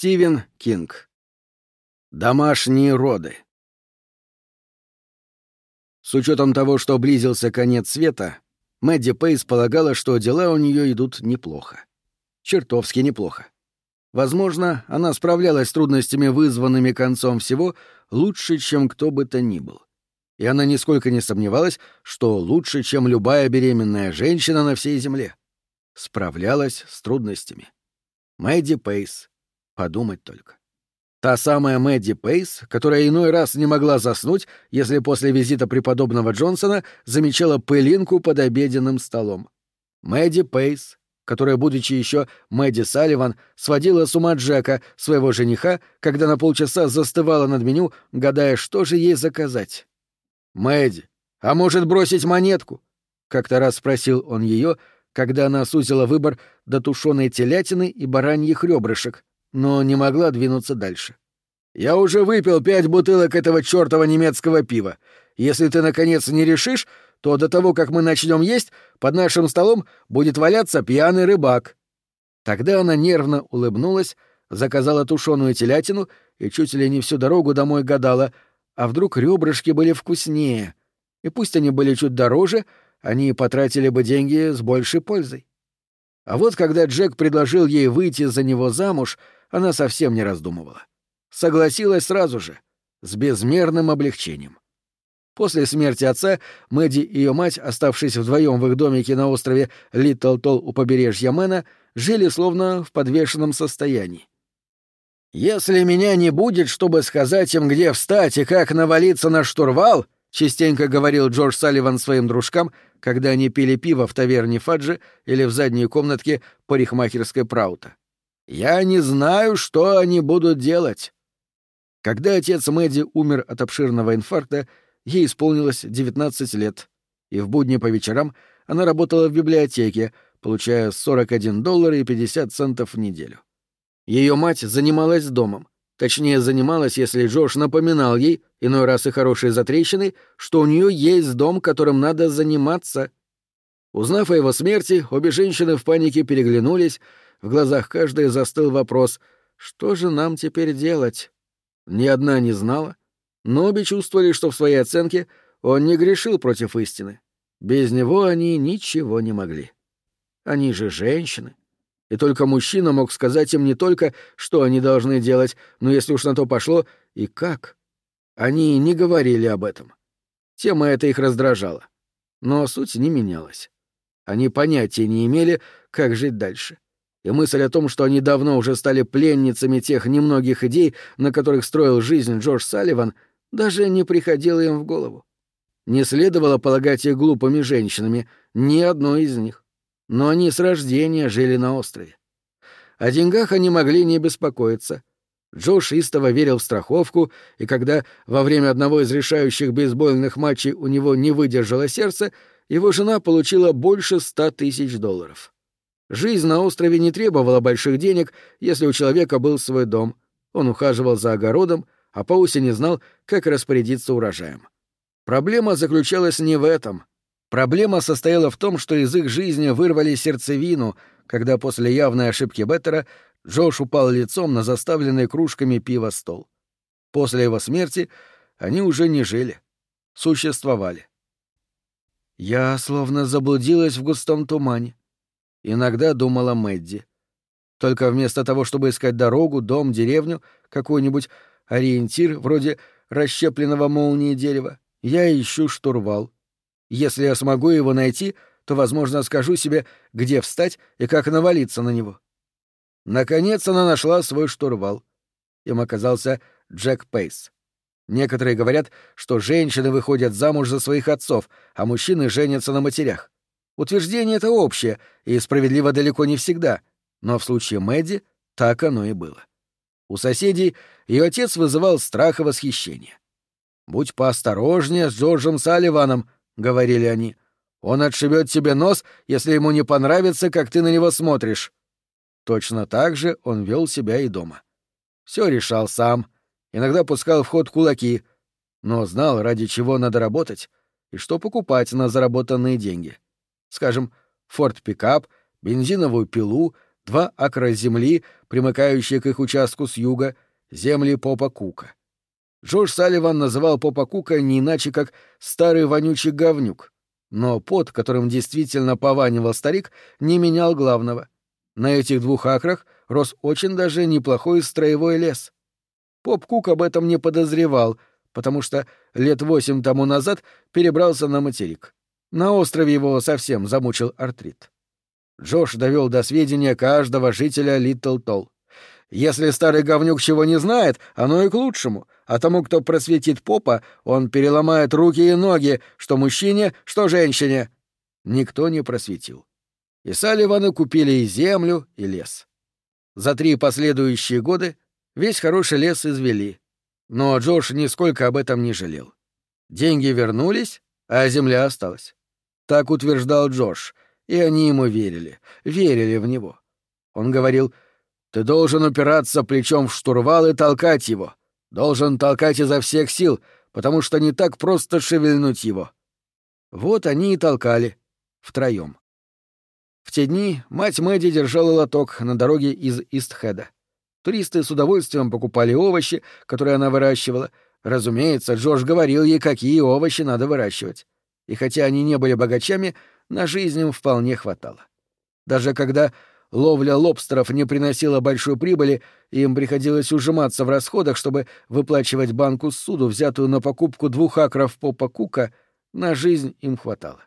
Стивен Кинг. Домашние роды. С учетом того, что близился конец света, Мэдди Пейс полагала, что дела у нее идут неплохо. Чертовски неплохо. Возможно, она справлялась с трудностями, вызванными концом всего, лучше, чем кто бы то ни был. И она нисколько не сомневалась, что лучше, чем любая беременная женщина на всей земле. Справлялась с трудностями. Мэдди Пейс. Подумать только. Та самая Мэдди Пейс, которая иной раз не могла заснуть, если после визита преподобного Джонсона замечала пылинку под обеденным столом. Мэдди Пейс, которая, будучи еще Мэдди Салливан, сводила с ума Джека, своего жениха, когда на полчаса застывала над меню, гадая, что же ей заказать. «Мэдди, а может бросить монетку?» — как-то раз спросил он ее, когда она сузила выбор до тушеной телятины и бараньих ребрышек, но не могла двинуться дальше. «Я уже выпил пять бутылок этого чёртова немецкого пива. Если ты, наконец, не решишь, то до того, как мы начнем есть, под нашим столом будет валяться пьяный рыбак». Тогда она нервно улыбнулась, заказала тушеную телятину и чуть ли не всю дорогу домой гадала, а вдруг ребрышки были вкуснее, и пусть они были чуть дороже, они потратили бы деньги с большей пользой. А вот когда Джек предложил ей выйти за него замуж, она совсем не раздумывала. Согласилась сразу же, с безмерным облегчением. После смерти отца Мэдди и ее мать, оставшись вдвоем в их домике на острове Литл Толл у побережья Мэна, жили словно в подвешенном состоянии. «Если меня не будет, чтобы сказать им, где встать и как навалиться на штурвал», — частенько говорил Джордж Салливан своим дружкам, когда они пили пиво в таверне Фаджи или в задней комнатке парикмахерской Праута. «Я не знаю, что они будут делать». Когда отец Мэдди умер от обширного инфаркта, ей исполнилось 19 лет, и в будни по вечерам она работала в библиотеке, получая 41 доллар и 50 центов в неделю. Ее мать занималась домом, точнее занималась, если Джош напоминал ей, иной раз и хорошие затрещины, что у нее есть дом, которым надо заниматься. Узнав о его смерти, обе женщины в панике переглянулись, в глазах каждой застыл вопрос «Что же нам теперь делать?» Ни одна не знала, но обе чувствовали, что в своей оценке он не грешил против истины. Без него они ничего не могли. Они же женщины. И только мужчина мог сказать им не только, что они должны делать, но если уж на то пошло, и как. Они не говорили об этом. Тема эта их раздражала. Но суть не менялась. Они понятия не имели, как жить дальше. И мысль о том, что они давно уже стали пленницами тех немногих идей, на которых строил жизнь Джордж Салливан, даже не приходила им в голову. Не следовало полагать их глупыми женщинами, ни одной из них. Но они с рождения жили на острове. О деньгах они могли не беспокоиться. Джош истово верил в страховку, и когда во время одного из решающих бейсбольных матчей у него не выдержало сердце, его жена получила больше ста тысяч долларов. Жизнь на острове не требовала больших денег, если у человека был свой дом. Он ухаживал за огородом, а по осени знал, как распорядиться урожаем. Проблема заключалась не в этом. Проблема состояла в том, что из их жизни вырвали сердцевину, когда после явной ошибки Беттера Джош упал лицом на заставленный кружками пива стол. После его смерти они уже не жили, существовали. Я словно заблудилась в густом тумане. Иногда думала Мэдди. Только вместо того, чтобы искать дорогу, дом, деревню, какой-нибудь ориентир вроде расщепленного молнии дерева, я ищу штурвал. Если я смогу его найти, то, возможно, скажу себе, где встать и как навалиться на него. Наконец она нашла свой штурвал. Им оказался Джек Пейс. Некоторые говорят, что женщины выходят замуж за своих отцов, а мужчины женятся на матерях. Утверждение это общее и справедливо далеко не всегда, но в случае Мэдди так оно и было. У соседей ее отец вызывал страх и восхищение. «Будь поосторожнее с Джорджем Салливаном», — говорили они. «Он отшибет тебе нос, если ему не понравится, как ты на него смотришь». Точно так же он вел себя и дома. Все решал сам, иногда пускал в ход кулаки, но знал, ради чего надо работать и что покупать на заработанные деньги. Скажем, форт-пикап, бензиновую пилу, два акра земли, примыкающие к их участку с юга, земли Попа Кука. Джордж Салливан называл Попа Кука не иначе, как «старый вонючий говнюк», но пот, которым действительно пованивал старик, не менял главного. На этих двух акрах рос очень даже неплохой строевой лес. Поп Кук об этом не подозревал, потому что лет восемь тому назад перебрался на материк. На острове его совсем замучил артрит. Джош довел до сведения каждого жителя Литл Толл. Если старый говнюк чего не знает, оно и к лучшему, а тому, кто просветит попа, он переломает руки и ноги, что мужчине, что женщине. Никто не просветил. И Салливаны купили и землю, и лес. За три последующие годы весь хороший лес извели. Но Джош нисколько об этом не жалел. Деньги вернулись, а земля осталась. Так утверждал Джош, и они ему верили, верили в него. Он говорил — ты должен упираться плечом в штурвал и толкать его. Должен толкать изо всех сил, потому что не так просто шевельнуть его. Вот они и толкали. Втроем. В те дни мать Мэдди держала лоток на дороге из Истхеда. Туристы с удовольствием покупали овощи, которые она выращивала. Разумеется, Джордж говорил ей, какие овощи надо выращивать. И хотя они не были богачами, на жизнь им вполне хватало. Даже когда ловля лобстеров не приносила большой прибыли, им приходилось ужиматься в расходах, чтобы выплачивать банку суду, взятую на покупку двух акров попа Кука, на жизнь им хватало.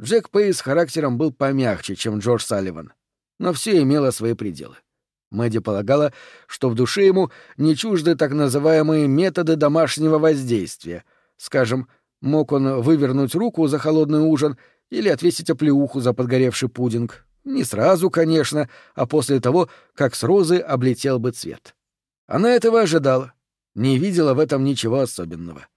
Джек Пейс характером был помягче, чем Джордж Салливан, но все имело свои пределы. Мэдди полагала, что в душе ему не чужды так называемые методы домашнего воздействия. Скажем, мог он вывернуть руку за холодный ужин или отвесить оплеуху за подгоревший пудинг, не сразу, конечно, а после того, как с розы облетел бы цвет. Она этого ожидала, не видела в этом ничего особенного.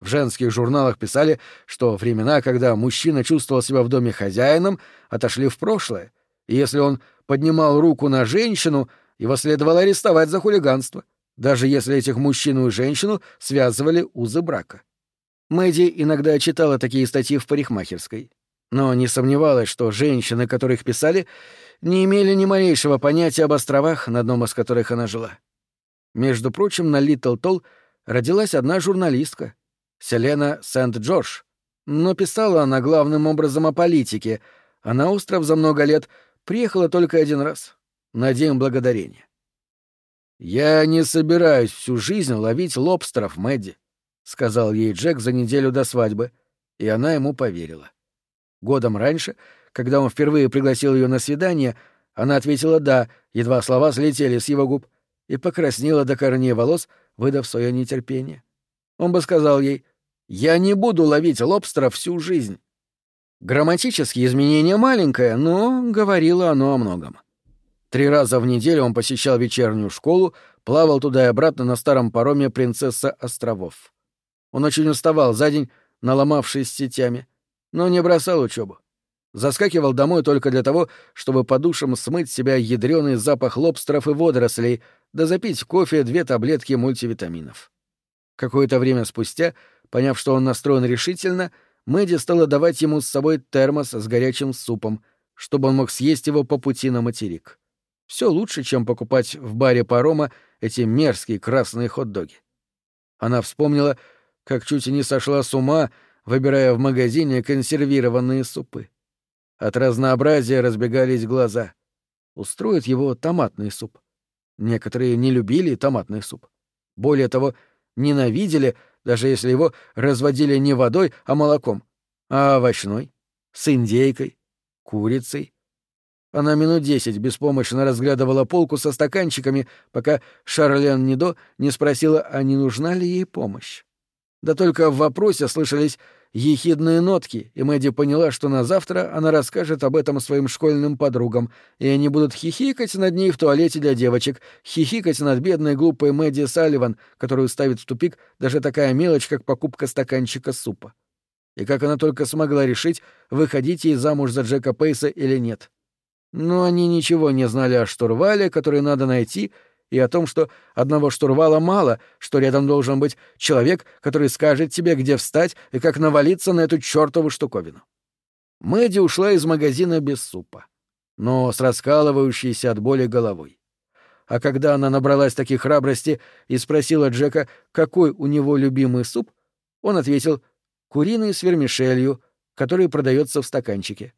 В женских журналах писали, что времена, когда мужчина чувствовал себя в доме хозяином, отошли в прошлое, и если он поднимал руку на женщину, его следовало арестовать за хулиганство, даже если этих мужчину и женщину связывали узы брака. Мэдди иногда читала такие статьи в парикмахерской но не сомневалась, что женщины, которых писали, не имели ни малейшего понятия об островах, на одном из которых она жила. Между прочим, на Литл Толл родилась одна журналистка, Селена Сент-Джордж, но писала она главным образом о политике, а на остров за много лет приехала только один раз, на День Благодарения. «Я не собираюсь всю жизнь ловить лобстеров, Мэдди», — сказал ей Джек за неделю до свадьбы, и она ему поверила. Годом раньше, когда он впервые пригласил ее на свидание, она ответила «да», едва слова слетели с его губ, и покраснела до корней волос, выдав свое нетерпение. Он бы сказал ей «Я не буду ловить лобстера всю жизнь». Грамматические изменения маленькое, но говорило оно о многом. Три раза в неделю он посещал вечернюю школу, плавал туда и обратно на старом пароме «Принцесса островов». Он очень уставал за день, наломавшись сетями, но не бросал учебу. Заскакивал домой только для того, чтобы по душам смыть себя ядреный запах лобстеров и водорослей, да запить кофе две таблетки мультивитаминов. Какое-то время спустя, поняв, что он настроен решительно, Мэдди стала давать ему с собой термос с горячим супом, чтобы он мог съесть его по пути на материк. Все лучше, чем покупать в баре парома эти мерзкие красные хот-доги. Она вспомнила, как чуть не сошла с ума, выбирая в магазине консервированные супы. От разнообразия разбегались глаза. Устроит его томатный суп. Некоторые не любили томатный суп. Более того, ненавидели, даже если его разводили не водой, а молоком, а овощной, с индейкой, курицей. Она минут десять беспомощно разглядывала полку со стаканчиками, пока Шарлен Нидо не спросила, а не нужна ли ей помощь. Да только в вопросе слышались ехидные нотки, и Мэдди поняла, что на завтра она расскажет об этом своим школьным подругам, и они будут хихикать над ней в туалете для девочек, хихикать над бедной глупой Мэдди Салливан, которую ставит в тупик даже такая мелочь, как покупка стаканчика супа. И как она только смогла решить, выходить ей замуж за Джека Пейса или нет. Но они ничего не знали о штурвале, который надо найти — и о том, что одного штурвала мало, что рядом должен быть человек, который скажет тебе, где встать и как навалиться на эту чёртову штуковину. Мэдди ушла из магазина без супа. но с раскалывающейся от боли головой. А когда она набралась такой храбрости и спросила Джека, какой у него любимый суп, он ответил «куриный с вермишелью, который продается в стаканчике».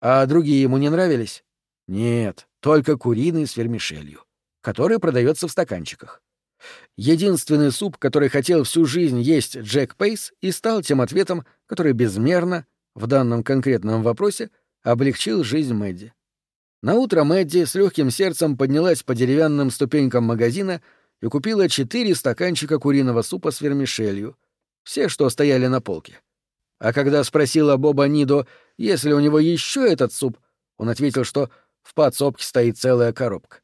А другие ему не нравились? Нет, только куриный с вермишелью, который продается в стаканчиках. Единственный суп, который хотел всю жизнь есть Джек Пейс, и стал тем ответом, который безмерно, в данном конкретном вопросе, облегчил жизнь Мэдди. Наутро Мэдди с легким сердцем поднялась по деревянным ступенькам магазина и купила четыре стаканчика куриного супа с вермишелью, все, что стояли на полке. А когда спросила Боба Нидо, есть ли у него еще этот суп, он ответил, что в подсобке стоит целая коробка.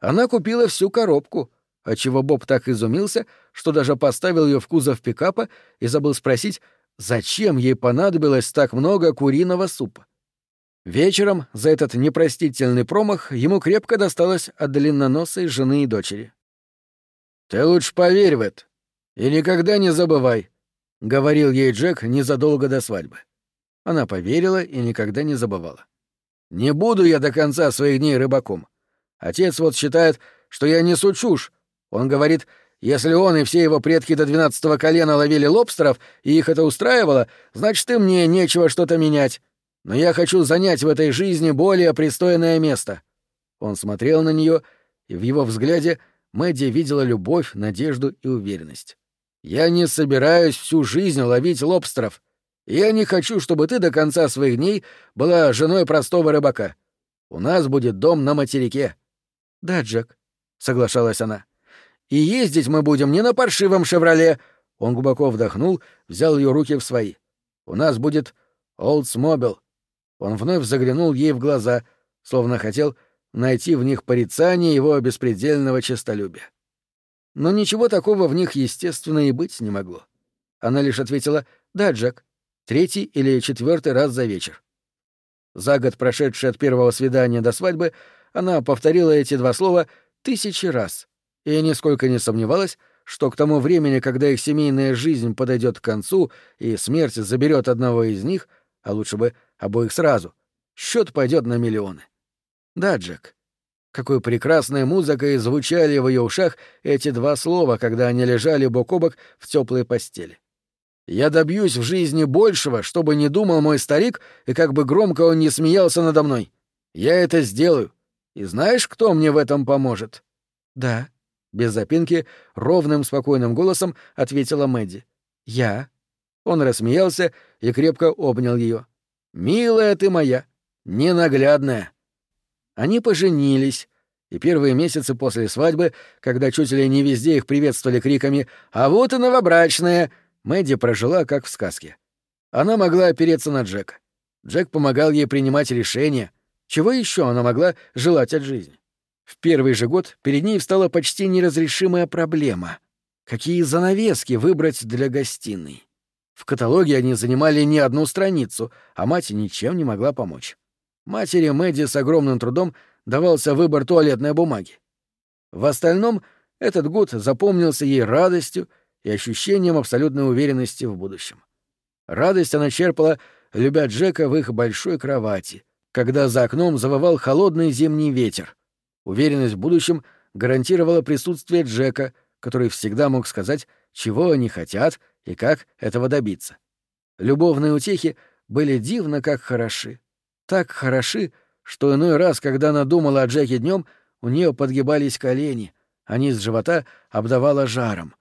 Она купила всю коробку — отчего Боб так изумился, что даже поставил ее в кузов пикапа и забыл спросить, зачем ей понадобилось так много куриного супа. Вечером за этот непростительный промах ему крепко досталось от длинноносой жены и дочери. «Ты лучше поверь в это и никогда не забывай», — говорил ей Джек незадолго до свадьбы. Она поверила и никогда не забывала. «Не буду я до конца своих дней рыбаком. Отец вот считает, что я несу чушь, он говорит, если он и все его предки до двенадцатого колена ловили лобстеров, и их это устраивало, значит, и мне нечего что-то менять. Но я хочу занять в этой жизни более пристойное место». Он смотрел на нее, и в его взгляде Мэдди видела любовь, надежду и уверенность. «Я не собираюсь всю жизнь ловить лобстеров. Я не хочу, чтобы ты до конца своих дней была женой простого рыбака. У нас будет дом на материке». «Да, Джек», — соглашалась она. И ездить мы будем не на паршивом «Шевроле». Он глубоко вдохнул, взял ее руки в свои. «У нас будет Олдсмобил». Он вновь заглянул ей в глаза, словно хотел найти в них порицание его беспредельного честолюбия. Но ничего такого в них, естественно, и быть не могло. Она лишь ответила «Да, Джек», третий или четвертый раз за вечер. За год, прошедший от первого свидания до свадьбы, она повторила эти два слова тысячи раз, и нисколько не сомневалась, что к тому времени, когда их семейная жизнь подойдет к концу и смерть заберет одного из них, а лучше бы обоих сразу, счет пойдет на миллионы. Да, Джек. Какой прекрасной музыкой звучали в ее ушах эти два слова, когда они лежали бок о бок в теплой постели. Я добьюсь в жизни большего, чтобы не думал мой старик, и как бы громко он не смеялся надо мной. Я это сделаю. И знаешь, кто мне в этом поможет? Да, без запинки, ровным спокойным голосом ответила Мэдди. «Я». Он рассмеялся и крепко обнял ее. «Милая ты моя, ненаглядная». Они поженились, и первые месяцы после свадьбы, когда чуть ли не везде их приветствовали криками «А вот и новобрачная!», Мэдди прожила как в сказке. Она могла опереться на Джека. Джек помогал ей принимать решения. Чего еще она могла желать от жизни? В первый же год перед ней встала почти неразрешимая проблема. Какие занавески выбрать для гостиной? В каталоге они занимали не одну страницу, а мать ничем не могла помочь. Матери Мэдди с огромным трудом давался выбор туалетной бумаги. В остальном этот год запомнился ей радостью и ощущением абсолютной уверенности в будущем. Радость она черпала, любя Джека в их большой кровати, когда за окном завывал холодный зимний ветер, Уверенность в будущем гарантировала присутствие Джека, который всегда мог сказать, чего они хотят и как этого добиться. Любовные утехи были дивно как хороши. Так хороши, что иной раз, когда она думала о Джеке днем, у нее подгибались колени, а низ живота обдавало жаром.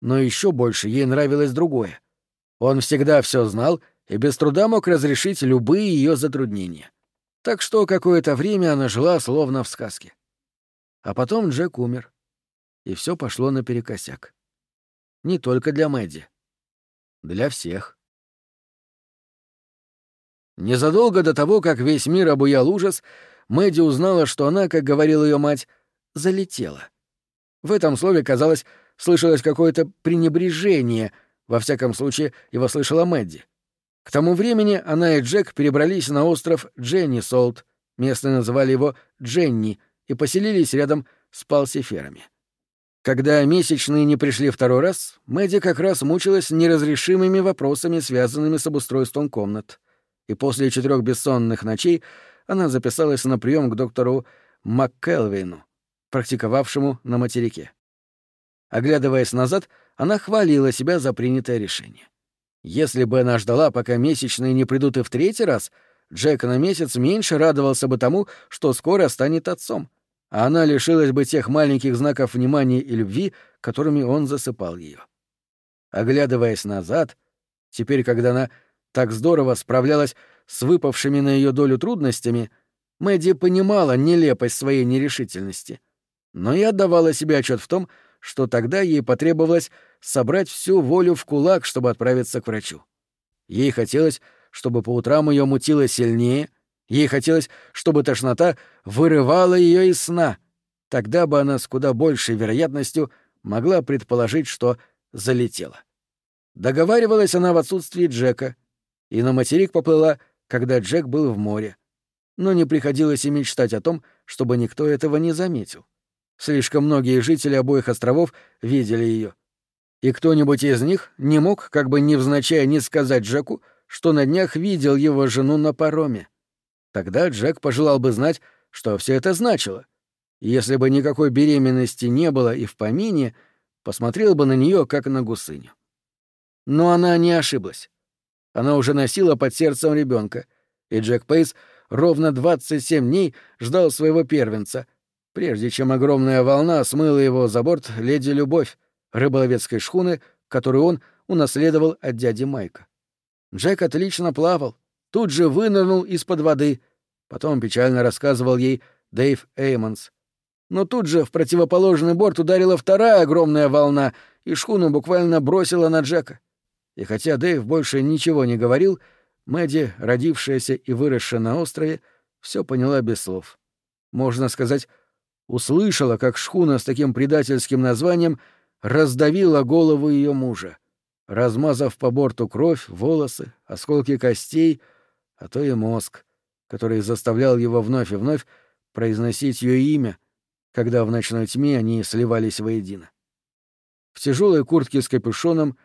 Но еще больше ей нравилось другое. Он всегда все знал и без труда мог разрешить любые ее затруднения. Так что какое-то время она жила словно в сказке. А потом Джек умер. И все пошло наперекосяк. Не только для Мэдди. Для всех. Незадолго до того, как весь мир обуял ужас, Мэдди узнала, что она, как говорила ее мать, залетела. В этом слове, казалось, слышалось какое-то пренебрежение, во всяком случае, его слышала Мэдди. К тому времени она и Джек перебрались на остров Дженни Солт, местные называли его Дженни, и поселились рядом с палсиферами. Когда месячные не пришли второй раз, Мэдди как раз мучилась неразрешимыми вопросами, связанными с обустройством комнат. И после четырех бессонных ночей она записалась на прием к доктору МакКелвину, практиковавшему на материке. Оглядываясь назад, она хвалила себя за принятое решение. Если бы она ждала, пока месячные не придут и в третий раз, Джек на месяц меньше радовался бы тому, что скоро станет отцом, а она лишилась бы тех маленьких знаков внимания и любви, которыми он засыпал ее. Оглядываясь назад, теперь, когда она так здорово справлялась с выпавшими на ее долю трудностями, Мэдди понимала нелепость своей нерешительности, но и отдавала себе отчет в том, что тогда ей потребовалось собрать всю волю в кулак, чтобы отправиться к врачу. Ей хотелось, чтобы по утрам ее мутило сильнее, ей хотелось, чтобы тошнота вырывала ее из сна. Тогда бы она с куда большей вероятностью могла предположить, что залетела. Договаривалась она в отсутствии Джека, и на материк поплыла, когда Джек был в море. Но не приходилось и мечтать о том, чтобы никто этого не заметил. Слишком многие жители обоих островов видели ее. И кто-нибудь из них не мог, как бы невзначай, не сказать Джеку, что на днях видел его жену на пароме. Тогда Джек пожелал бы знать, что все это значило. если бы никакой беременности не было и в помине, посмотрел бы на нее как на гусыню. Но она не ошиблась. Она уже носила под сердцем ребенка, и Джек Пейс ровно 27 дней ждал своего первенца — прежде чем огромная волна смыла его за борт леди Любовь, рыболовецкой шхуны, которую он унаследовал от дяди Майка. Джек отлично плавал, тут же вынырнул из-под воды, потом печально рассказывал ей Дэйв Эймонс. Но тут же в противоположный борт ударила вторая огромная волна, и шхуну буквально бросила на Джека. И хотя Дэйв больше ничего не говорил, Мэдди, родившаяся и выросшая на острове, все поняла без слов. Можно сказать, услышала, как шхуна с таким предательским названием раздавила голову ее мужа, размазав по борту кровь, волосы, осколки костей, а то и мозг, который заставлял его вновь и вновь произносить ее имя, когда в ночной тьме они сливались воедино. В тяжелой куртке с капюшоном,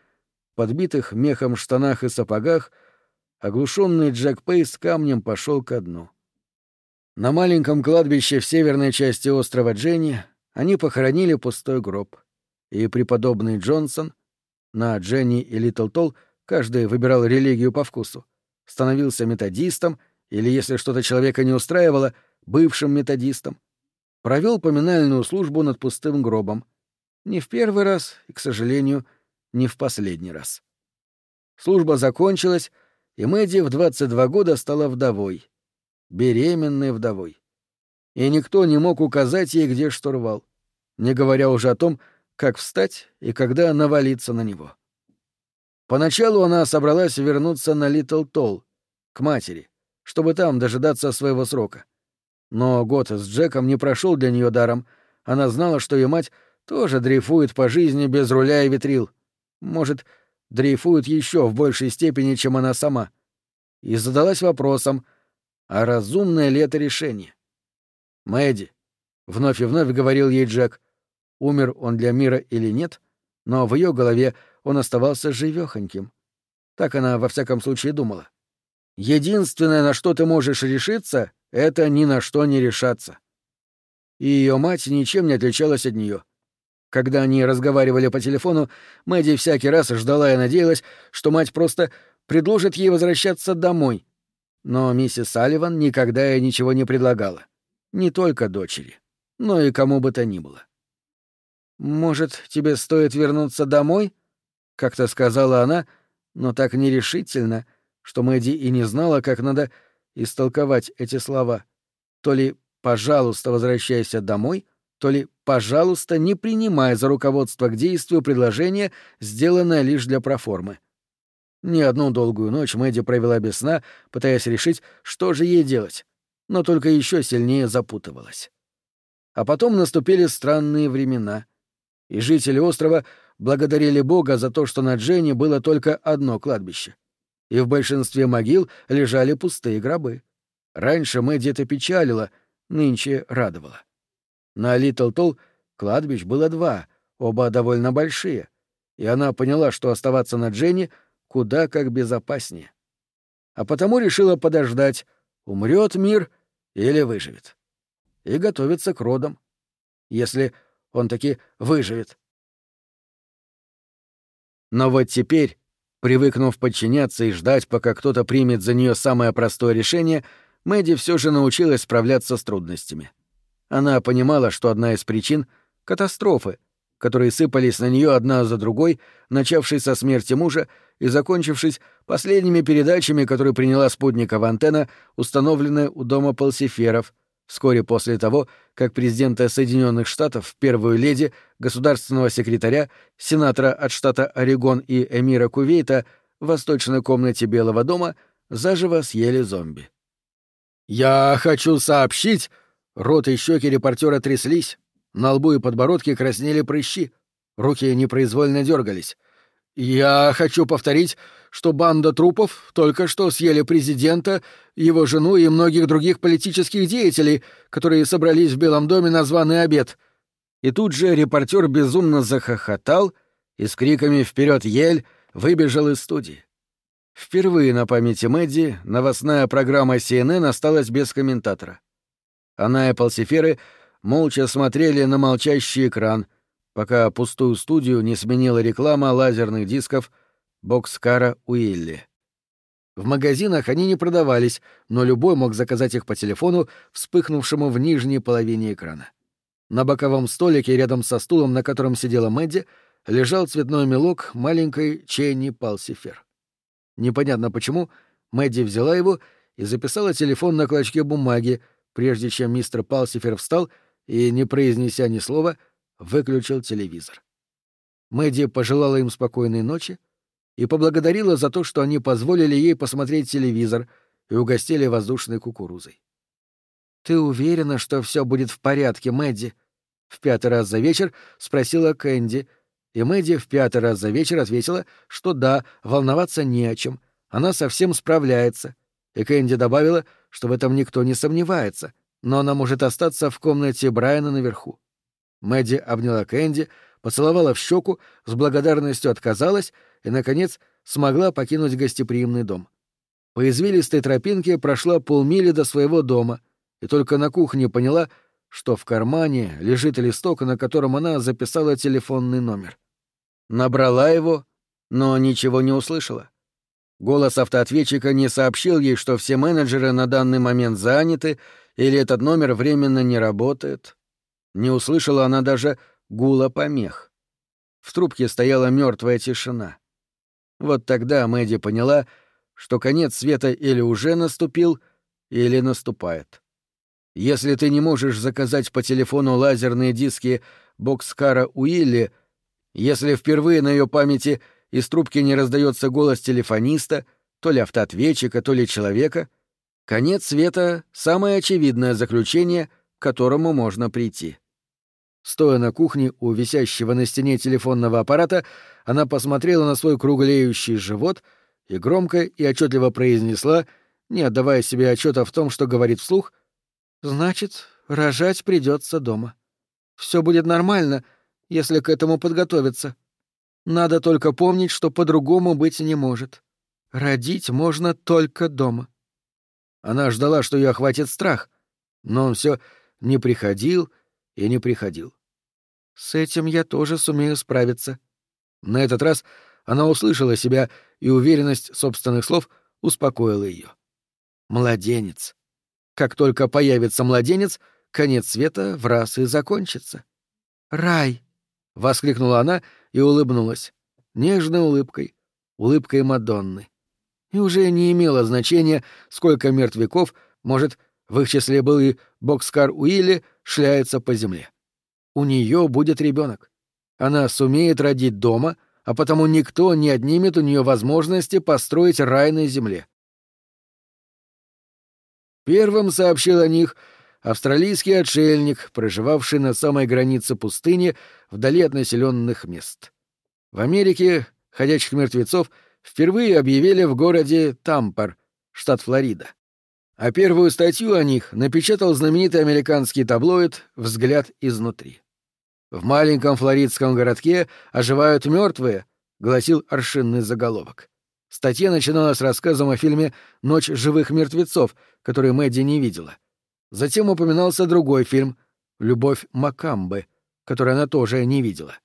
подбитых мехом штанах и сапогах, оглушенный Джек Пейс камнем пошел ко дну. На маленьком кладбище в северной части острова Дженни они похоронили пустой гроб. И преподобный Джонсон, на Дженни и Литл Толл каждый выбирал религию по вкусу, становился методистом или, если что-то человека не устраивало, бывшим методистом, провел поминальную службу над пустым гробом. Не в первый раз и, к сожалению, не в последний раз. Служба закончилась, и Мэдди в 22 года стала вдовой — беременной вдовой. И никто не мог указать ей, где штурвал, не говоря уже о том, как встать и когда навалиться на него. Поначалу она собралась вернуться на Литл Толл, к матери, чтобы там дожидаться своего срока. Но год с Джеком не прошел для нее даром. Она знала, что ее мать тоже дрейфует по жизни без руля и ветрил. Может, дрейфует еще в большей степени, чем она сама. И задалась вопросом — а разумное ли это решение? «Мэдди», — вновь и вновь говорил ей Джек, умер он для мира или нет, но в ее голове он оставался живехоньким. Так она во всяком случае думала. Единственное, на что ты можешь решиться, это ни на что не решаться. И ее мать ничем не отличалась от нее. Когда они разговаривали по телефону, Мэдди всякий раз ждала и надеялась, что мать просто предложит ей возвращаться домой, но миссис Салливан никогда ей ничего не предлагала. Не только дочери, но и кому бы то ни было. «Может, тебе стоит вернуться домой?» — как-то сказала она, но так нерешительно, что Мэдди и не знала, как надо истолковать эти слова. То ли «пожалуйста, возвращайся домой», то ли «пожалуйста, не принимай за руководство к действию предложение, сделанное лишь для проформы». Не одну долгую ночь Мэдди провела без сна, пытаясь решить, что же ей делать, но только еще сильнее запутывалась. А потом наступили странные времена, и жители острова благодарили Бога за то, что на Дженни было только одно кладбище, и в большинстве могил лежали пустые гробы. Раньше Мэдди это печалило, нынче радовало. На Литл Толл кладбищ было два, оба довольно большие, и она поняла, что оставаться на Дженни — куда как безопаснее. А потому решила подождать, умрет мир или выживет. И готовится к родам. Если он таки выживет. Но вот теперь, привыкнув подчиняться и ждать, пока кто-то примет за нее самое простое решение, Мэдди все же научилась справляться с трудностями. Она понимала, что одна из причин — катастрофы, которые сыпались на нее одна за другой, начавшись со смерти мужа и закончившись последними передачами, которые приняла спутниковая антенна, установленная у дома Палсиферов, вскоре после того, как президента Соединенных Штатов, первую леди, государственного секретаря, сенатора от штата Орегон и эмира Кувейта в восточной комнате Белого дома заживо съели зомби. «Я хочу сообщить...» Рот и щеки репортера тряслись, на лбу и подбородке краснели прыщи, руки непроизвольно дергались. «Я хочу повторить, что банда трупов только что съели президента, его жену и многих других политических деятелей, которые собрались в Белом доме на званый обед». И тут же репортер безумно захохотал и с криками «Вперед, Ель!» выбежал из студии. Впервые на памяти Мэдди новостная программа CNN осталась без комментатора. Она и Палсиферы молча смотрели на молчащий экран — пока пустую студию не сменила реклама лазерных дисков Бокскара Уилли. В магазинах они не продавались, но любой мог заказать их по телефону, вспыхнувшему в нижней половине экрана. На боковом столике рядом со стулом, на котором сидела Мэдди, лежал цветной мелок маленькой Чейни Палсифер. Непонятно почему, Мэдди взяла его и записала телефон на клочке бумаги, прежде чем мистер Палсифер встал и, не произнеся ни слова, — выключил телевизор. Мэдди пожелала им спокойной ночи и поблагодарила за то, что они позволили ей посмотреть телевизор и угостили воздушной кукурузой. «Ты уверена, что все будет в порядке, Мэдди?» — в пятый раз за вечер спросила Кэнди, и Мэдди в пятый раз за вечер ответила, что да, волноваться не о чем, она совсем справляется. И Кэнди добавила, что в этом никто не сомневается, но она может остаться в комнате Брайана наверху. Мэдди обняла Кэнди, поцеловала в щеку, с благодарностью отказалась и, наконец, смогла покинуть гостеприимный дом. По извилистой тропинке прошла полмили до своего дома и только на кухне поняла, что в кармане лежит листок, на котором она записала телефонный номер. Набрала его, но ничего не услышала. Голос автоответчика не сообщил ей, что все менеджеры на данный момент заняты или этот номер временно не работает. Не услышала она даже гула помех. В трубке стояла мертвая тишина. Вот тогда Мэдди поняла, что конец света или уже наступил, или наступает. Если ты не можешь заказать по телефону лазерные диски Бокскара Уилли, если впервые на ее памяти из трубки не раздается голос телефониста, то ли автоответчика, то ли человека, конец света — самое очевидное заключение, к которому можно прийти. Стоя на кухне у висящего на стене телефонного аппарата, она посмотрела на свой круглеющий живот и громко и отчетливо произнесла, не отдавая себе отчета в том, что говорит вслух, «Значит, рожать придется дома. Все будет нормально, если к этому подготовиться. Надо только помнить, что по-другому быть не может. Родить можно только дома». Она ждала, что ее охватит страх, но он все не приходил не приходил. С этим я тоже сумею справиться. На этот раз она услышала себя, и уверенность собственных слов успокоила ее. Младенец. Как только появится младенец, конец света в раз и закончится. «Рай!» — воскликнула она и улыбнулась. Нежной улыбкой, улыбкой Мадонны. И уже не имело значения, сколько мертвяков, может, в их числе был и Бокскар Уилли, шляется по земле. У нее будет ребенок. Она сумеет родить дома, а потому никто не отнимет у нее возможности построить рай на земле. Первым сообщил о них австралийский отшельник, проживавший на самой границе пустыни, вдали от населенных мест. В Америке ходячих мертвецов впервые объявили в городе Тампар, штат Флорида а первую статью о них напечатал знаменитый американский таблоид «Взгляд изнутри». «В маленьком флоридском городке оживают мертвые», — гласил аршинный заголовок. Статья начиналась рассказом о фильме «Ночь живых мертвецов», который Мэдди не видела. Затем упоминался другой фильм «Любовь Макамбы», который она тоже не видела.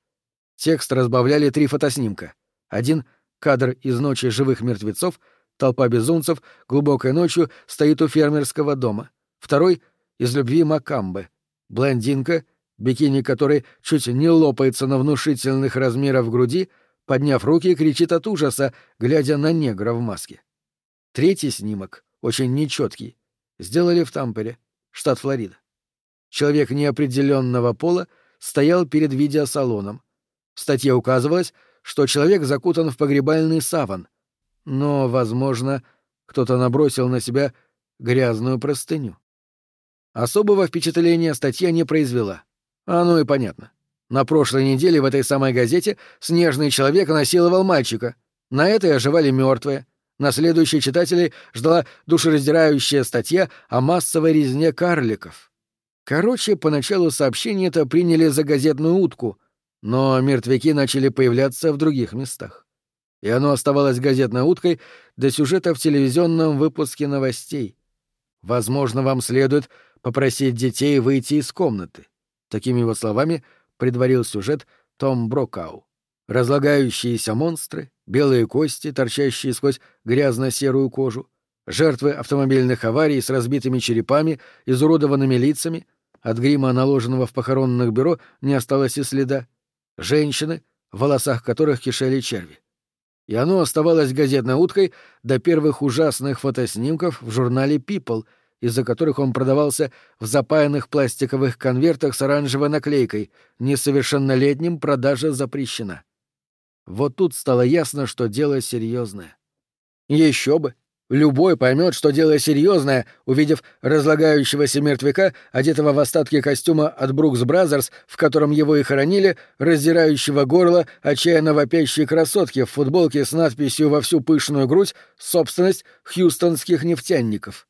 Текст разбавляли три фотоснимка. Один — кадр из «Ночи живых мертвецов», толпа безумцев глубокой ночью стоит у фермерского дома. Второй — из «Любви Макамбы», блондинка, бикини которой чуть не лопается на внушительных размерах груди, подняв руки, кричит от ужаса, глядя на негра в маске. Третий снимок, очень нечеткий, сделали в Тампере, штат Флорида. Человек неопределенного пола стоял перед видеосалоном. В статье указывалось, что человек закутан в погребальный саван, но, возможно, кто-то набросил на себя грязную простыню. Особого впечатления статья не произвела. Оно и понятно. На прошлой неделе в этой самой газете снежный человек насиловал мальчика. На этой оживали мертвые. На следующей читателей ждала душераздирающая статья о массовой резне карликов. Короче, поначалу сообщение это приняли за газетную утку, но мертвяки начали появляться в других местах. И оно оставалось газетной уткой до сюжета в телевизионном выпуске новостей. Возможно, вам следует попросить детей выйти из комнаты. Такими его словами предварил сюжет Том Брокау. Разлагающиеся монстры, белые кости, торчащие сквозь грязно-серую кожу, жертвы автомобильных аварий с разбитыми черепами, изуродованными лицами, от грима, наложенного в похоронных бюро, не осталось и следа, женщины, в волосах которых кишели черви. И оно оставалось газетной уткой до первых ужасных фотоснимков в журнале People, из-за которых он продавался в запаянных пластиковых конвертах с оранжевой наклейкой «Несовершеннолетним продажа запрещена». Вот тут стало ясно, что дело серьезное. Еще бы! Любой поймет, что дело серьезное, увидев разлагающегося мертвяка, одетого в остатки костюма от Brooks Brothers, в котором его и хоронили, раздирающего горло отчаянно вопящей красотки в футболке с надписью во всю пышную грудь «Собственность хьюстонских нефтяников».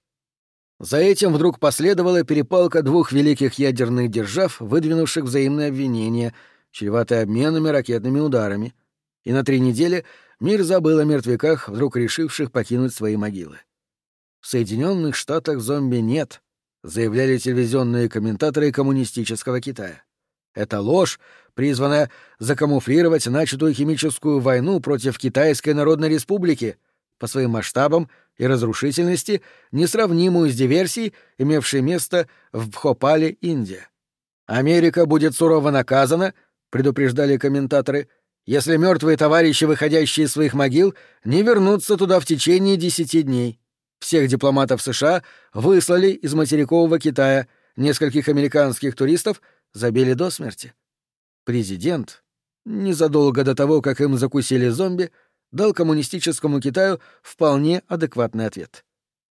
За этим вдруг последовала перепалка двух великих ядерных держав, выдвинувших взаимные обвинения, чреватые обменами ракетными ударами — и на три недели мир забыл о мертвяках, вдруг решивших покинуть свои могилы. В Соединенных Штатах зомби нет, заявляли телевизионные комментаторы коммунистического Китая. Это ложь, призванная закамуфлировать начатую химическую войну против Китайской Народной Республики, по своим масштабам и разрушительности, несравнимую с диверсией, имевшей место в Бхопале, Индия. Америка будет сурово наказана, предупреждали комментаторы, если мертвые товарищи, выходящие из своих могил, не вернутся туда в течение десяти дней. Всех дипломатов США выслали из материкового Китая, нескольких американских туристов забили до смерти. Президент, незадолго до того, как им закусили зомби, дал коммунистическому Китаю вполне адекватный ответ.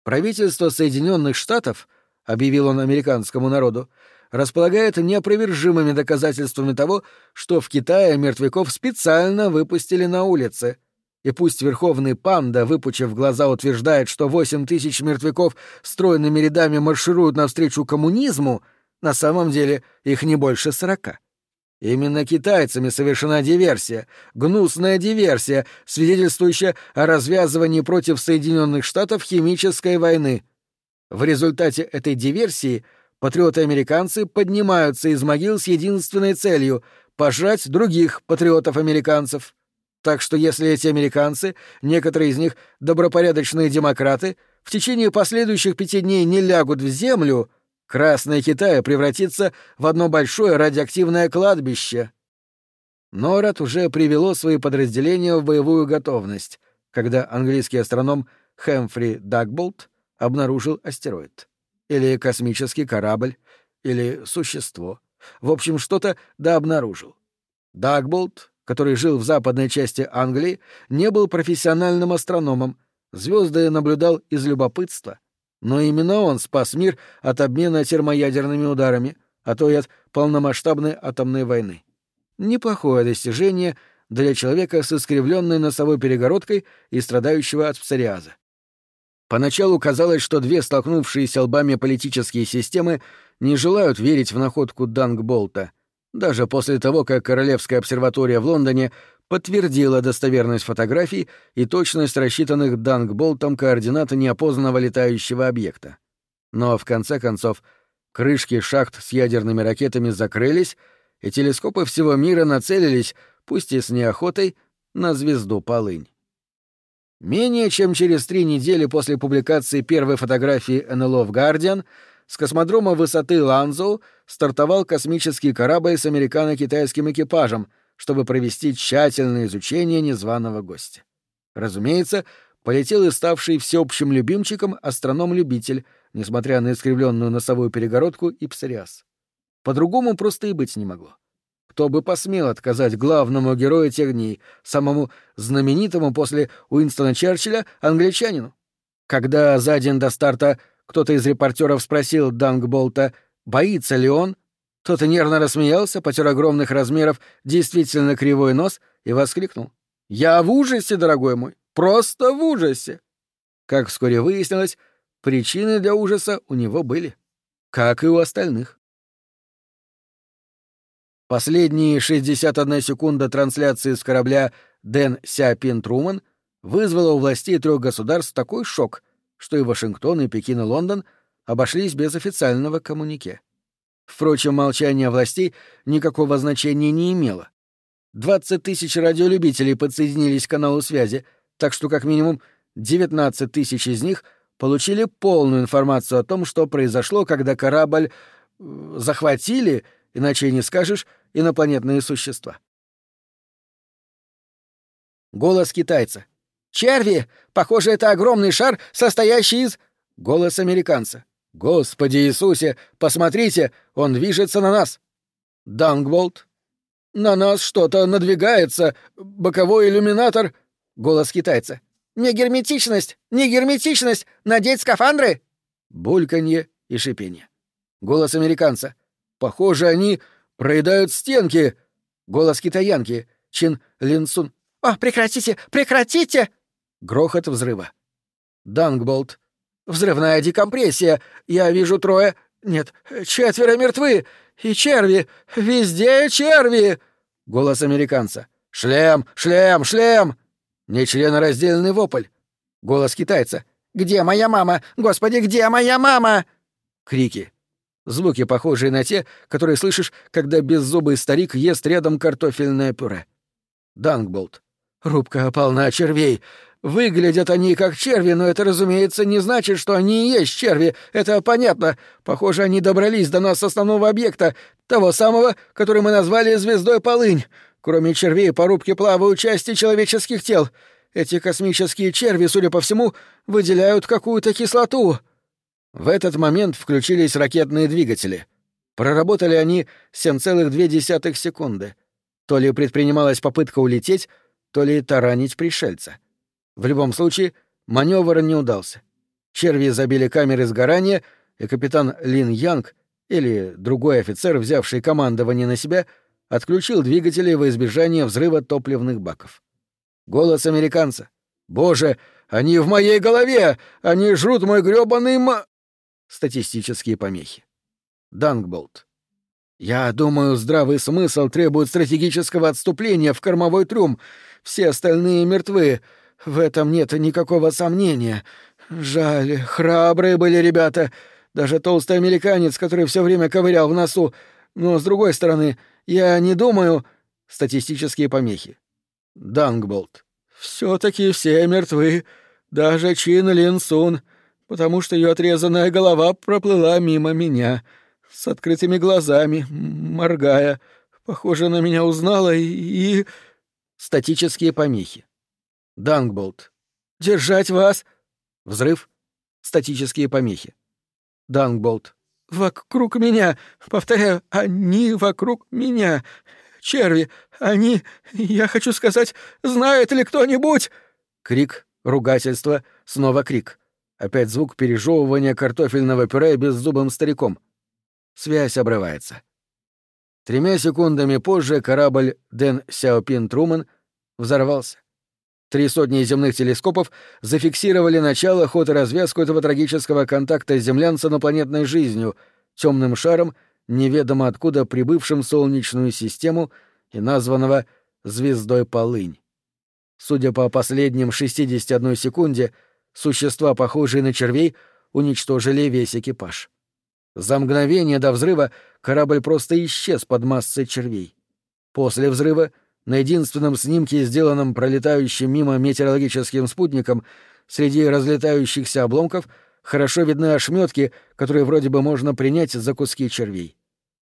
Правительство Соединенных Штатов, объявил он американскому народу, располагает неопровержимыми доказательствами того, что в Китае мертвяков специально выпустили на улице. И пусть верховный панда, выпучив глаза, утверждает, что восемь тысяч мертвяков стройными рядами маршируют навстречу коммунизму, на самом деле их не больше сорока. Именно китайцами совершена диверсия, гнусная диверсия, свидетельствующая о развязывании против Соединенных Штатов химической войны. В результате этой диверсии — Патриоты-американцы поднимаются из могил с единственной целью — пожрать других патриотов-американцев. Так что если эти американцы, некоторые из них добропорядочные демократы, в течение последующих пяти дней не лягут в землю, Красное Китай превратится в одно большое радиоактивное кладбище. Норад уже привело свои подразделения в боевую готовность, когда английский астроном Хэмфри Дагболт обнаружил астероид. Или космический корабль, или существо. В общем, что-то да обнаружил. Дагболт, который жил в западной части Англии, не был профессиональным астрономом, звезды наблюдал из любопытства. Но именно он спас мир от обмена термоядерными ударами, а то и от полномасштабной атомной войны. Неплохое достижение для человека с искривленной носовой перегородкой и страдающего от псориаза. Поначалу казалось, что две столкнувшиеся лбами политические системы не желают верить в находку Дангболта, даже после того, как Королевская обсерватория в Лондоне подтвердила достоверность фотографий и точность рассчитанных Дангболтом координат неопознанного летающего объекта. Но в конце концов крышки шахт с ядерными ракетами закрылись, и телескопы всего мира нацелились, пусть и с неохотой, на звезду Полынь. Менее чем через три недели после публикации первой фотографии НЛО в «Гардиан» с космодрома высоты Ланзоу стартовал космический корабль с американо-китайским экипажем, чтобы провести тщательное изучение незваного гостя. Разумеется, полетел и ставший всеобщим любимчиком астроном-любитель, несмотря на искривленную носовую перегородку и псориаз. По-другому просто и быть не могло. Кто бы посмел отказать главному герою тех дней, самому знаменитому после Уинстона Черчилля англичанину? Когда за день до старта кто-то из репортеров спросил Дангболта, боится ли он, тот нервно рассмеялся, потер огромных размеров действительно кривой нос и воскликнул. «Я в ужасе, дорогой мой! Просто в ужасе!» Как вскоре выяснилось, причины для ужаса у него были. Как и у остальных. Последние 61 секунда трансляции с корабля Дэн Сяпин Труман вызвала у властей трех государств такой шок, что и Вашингтон, и Пекин, и Лондон обошлись без официального коммунике. Впрочем, молчание властей никакого значения не имело. 20 тысяч радиолюбителей подсоединились к каналу связи, так что как минимум 19 тысяч из них получили полную информацию о том, что произошло, когда корабль э, захватили, иначе не скажешь, инопланетные существа. Голос китайца. «Черви! Похоже, это огромный шар, состоящий из...» Голос американца. «Господи Иисусе! Посмотрите! Он движется на нас!» Дангболт. «На нас что-то надвигается! Боковой иллюминатор!» Голос китайца. «Не герметичность! Не герметичность! Надеть скафандры!» Бульканье и шипение. Голос американца. «Похоже, они Проедают стенки!» Голос китаянки. Чин Линсун. «О, прекратите! Прекратите!» Грохот взрыва. Дангболт. «Взрывная декомпрессия! Я вижу трое... Нет, четверо мертвы! И черви! Везде черви!» Голос американца. «Шлем! Шлем! Шлем!» Нечленораздельный вопль. Голос китайца. «Где моя мама? Господи, где моя мама?» Крики. Звуки, похожие на те, которые слышишь, когда беззубый старик ест рядом картофельное пюре. Дангболт. Рубка полна червей. Выглядят они как черви, но это, разумеется, не значит, что они и есть черви. Это понятно. Похоже, они добрались до нас с основного объекта, того самого, который мы назвали звездой Полынь. Кроме червей по рубке плавают части человеческих тел. Эти космические черви, судя по всему, выделяют какую-то кислоту. В этот момент включились ракетные двигатели. Проработали они 7,2 секунды. То ли предпринималась попытка улететь, то ли таранить пришельца. В любом случае, маневр не удался. Черви забили камеры сгорания, и капитан Лин Янг или другой офицер, взявший командование на себя, отключил двигатели во избежание взрыва топливных баков. Голос американца. «Боже, они в моей голове! Они жрут мой грёбаный ма...» статистические помехи. Дангболт. Я думаю, здравый смысл требует стратегического отступления в кормовой трюм. Все остальные мертвы. В этом нет никакого сомнения. Жаль, храбрые были ребята. Даже толстый американец, который все время ковырял в носу. Но, с другой стороны, я не думаю... Статистические помехи. Дангболт. Все-таки все мертвы. Даже Чин Лин Сун потому что ее отрезанная голова проплыла мимо меня, с открытыми глазами, моргая. Похоже, на меня узнала и... и... Статические помехи. Дангболт. «Держать вас!» Взрыв. Статические помехи. Дангболт. «Вокруг меня! Повторяю, они вокруг меня! Черви! Они... Я хочу сказать, знает ли кто-нибудь?» Крик, ругательство, снова крик. Опять звук пережевывания картофельного пюре беззубым стариком. Связь обрывается. Тремя секундами позже корабль Дэн Сяопин Труман взорвался. Три сотни земных телескопов зафиксировали начало, ход и развязку этого трагического контакта землян с инопланетной жизнью, темным шаром, неведомо откуда прибывшим в Солнечную систему и названного звездой Полынь. Судя по последним 61 секунде, Существа, похожие на червей, уничтожили весь экипаж. За мгновение до взрыва корабль просто исчез под массой червей. После взрыва на единственном снимке, сделанном пролетающим мимо метеорологическим спутником, среди разлетающихся обломков хорошо видны ошметки, которые вроде бы можно принять за куски червей.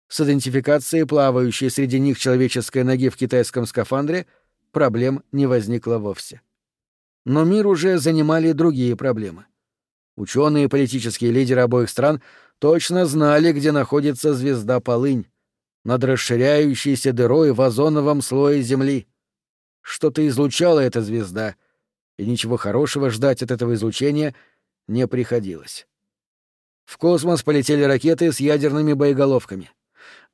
С идентификацией плавающей среди них человеческой ноги в китайском скафандре проблем не возникло вовсе. Но мир уже занимали другие проблемы. Ученые и политические лидеры обоих стран точно знали, где находится звезда Полынь, над расширяющейся дырой в озоновом слое Земли. Что-то излучала эта звезда, и ничего хорошего ждать от этого излучения не приходилось. В космос полетели ракеты с ядерными боеголовками.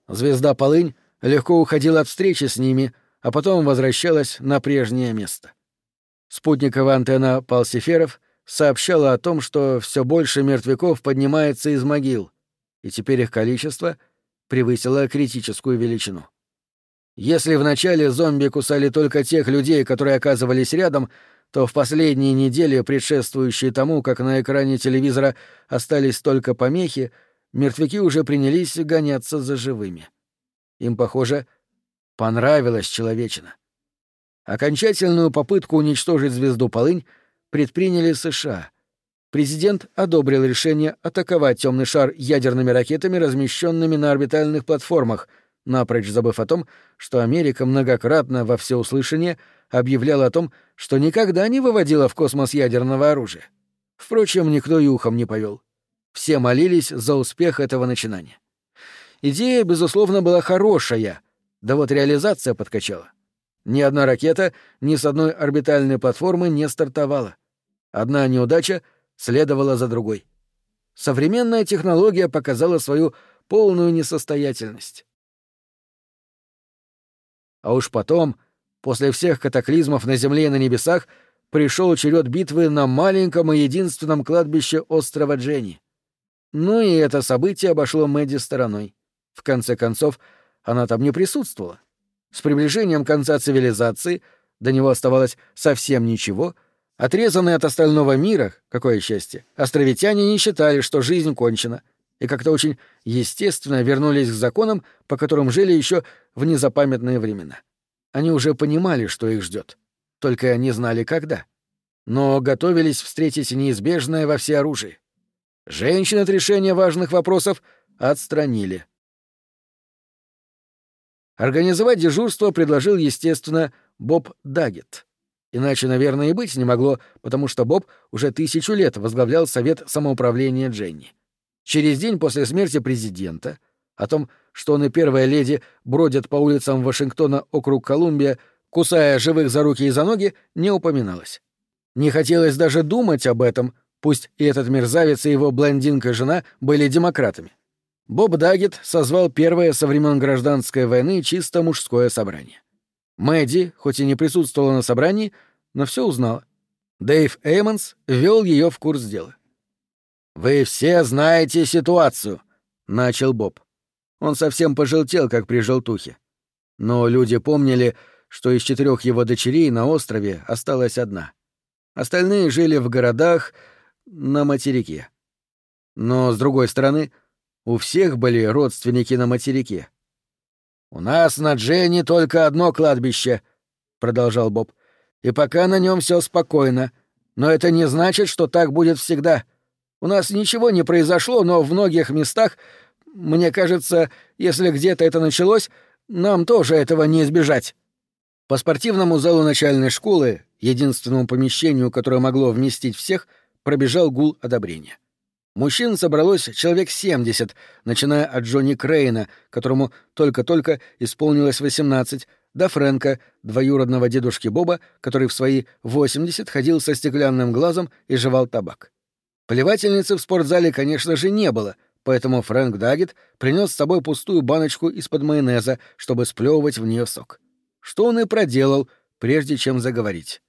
Звезда Полынь легко уходила от встречи с ними, а потом возвращалась на прежнее место. Спутниковая антенна Палсиферов сообщала о том, что все больше мертвяков поднимается из могил, и теперь их количество превысило критическую величину. Если вначале зомби кусали только тех людей, которые оказывались рядом, то в последние недели, предшествующие тому, как на экране телевизора остались только помехи, мертвяки уже принялись гоняться за живыми. Им, похоже, понравилась человечина. Окончательную попытку уничтожить звезду Полынь предприняли США. Президент одобрил решение атаковать темный шар ядерными ракетами, размещенными на орбитальных платформах, напрочь забыв о том, что Америка многократно во всеуслышание объявляла о том, что никогда не выводила в космос ядерного оружия. Впрочем, никто и ухом не повел. Все молились за успех этого начинания. Идея, безусловно, была хорошая, да вот реализация подкачала. Ни одна ракета ни с одной орбитальной платформы не стартовала. Одна неудача следовала за другой. Современная технология показала свою полную несостоятельность. А уж потом, после всех катаклизмов на Земле и на небесах, пришел черед битвы на маленьком и единственном кладбище острова Дженни. Ну и это событие обошло Мэдди стороной. В конце концов, она там не присутствовала. С приближением конца цивилизации до него оставалось совсем ничего, отрезанные от остального мира, какое счастье, островитяне не считали, что жизнь кончена, и как-то очень естественно вернулись к законам, по которым жили еще в незапамятные времена. Они уже понимали, что их ждет, только не знали когда. Но готовились встретить неизбежное во всеоружии. Женщин от решения важных вопросов отстранили. Организовать дежурство предложил, естественно, Боб Даггет. Иначе, наверное, и быть не могло, потому что Боб уже тысячу лет возглавлял Совет самоуправления Дженни. Через день после смерти президента о том, что он и первая леди бродят по улицам Вашингтона округ Колумбия, кусая живых за руки и за ноги, не упоминалось. Не хотелось даже думать об этом, пусть и этот мерзавец и его блондинка-жена были демократами. Боб Даггет созвал первое со времен гражданской войны чисто мужское собрание. Мэдди, хоть и не присутствовала на собрании, но все узнала. Дэйв Эймонс ввел ее в курс дела. «Вы все знаете ситуацию», — начал Боб. Он совсем пожелтел, как при желтухе. Но люди помнили, что из четырех его дочерей на острове осталась одна. Остальные жили в городах на материке. Но, с другой стороны, — у всех были родственники на материке. «У нас на Дженни только одно кладбище», — продолжал Боб. «И пока на нем все спокойно. Но это не значит, что так будет всегда. У нас ничего не произошло, но в многих местах, мне кажется, если где-то это началось, нам тоже этого не избежать». По спортивному залу начальной школы, единственному помещению, которое могло вместить всех, пробежал гул одобрения. Мужчин собралось человек 70, начиная от Джонни Крейна, которому только-только исполнилось 18, до Фрэнка, двоюродного дедушки Боба, который в свои 80 ходил со стеклянным глазом и жевал табак. Плевательницы в спортзале, конечно же, не было, поэтому Фрэнк Даггет принес с собой пустую баночку из-под майонеза, чтобы сплевывать в нее сок. Что он и проделал, прежде чем заговорить.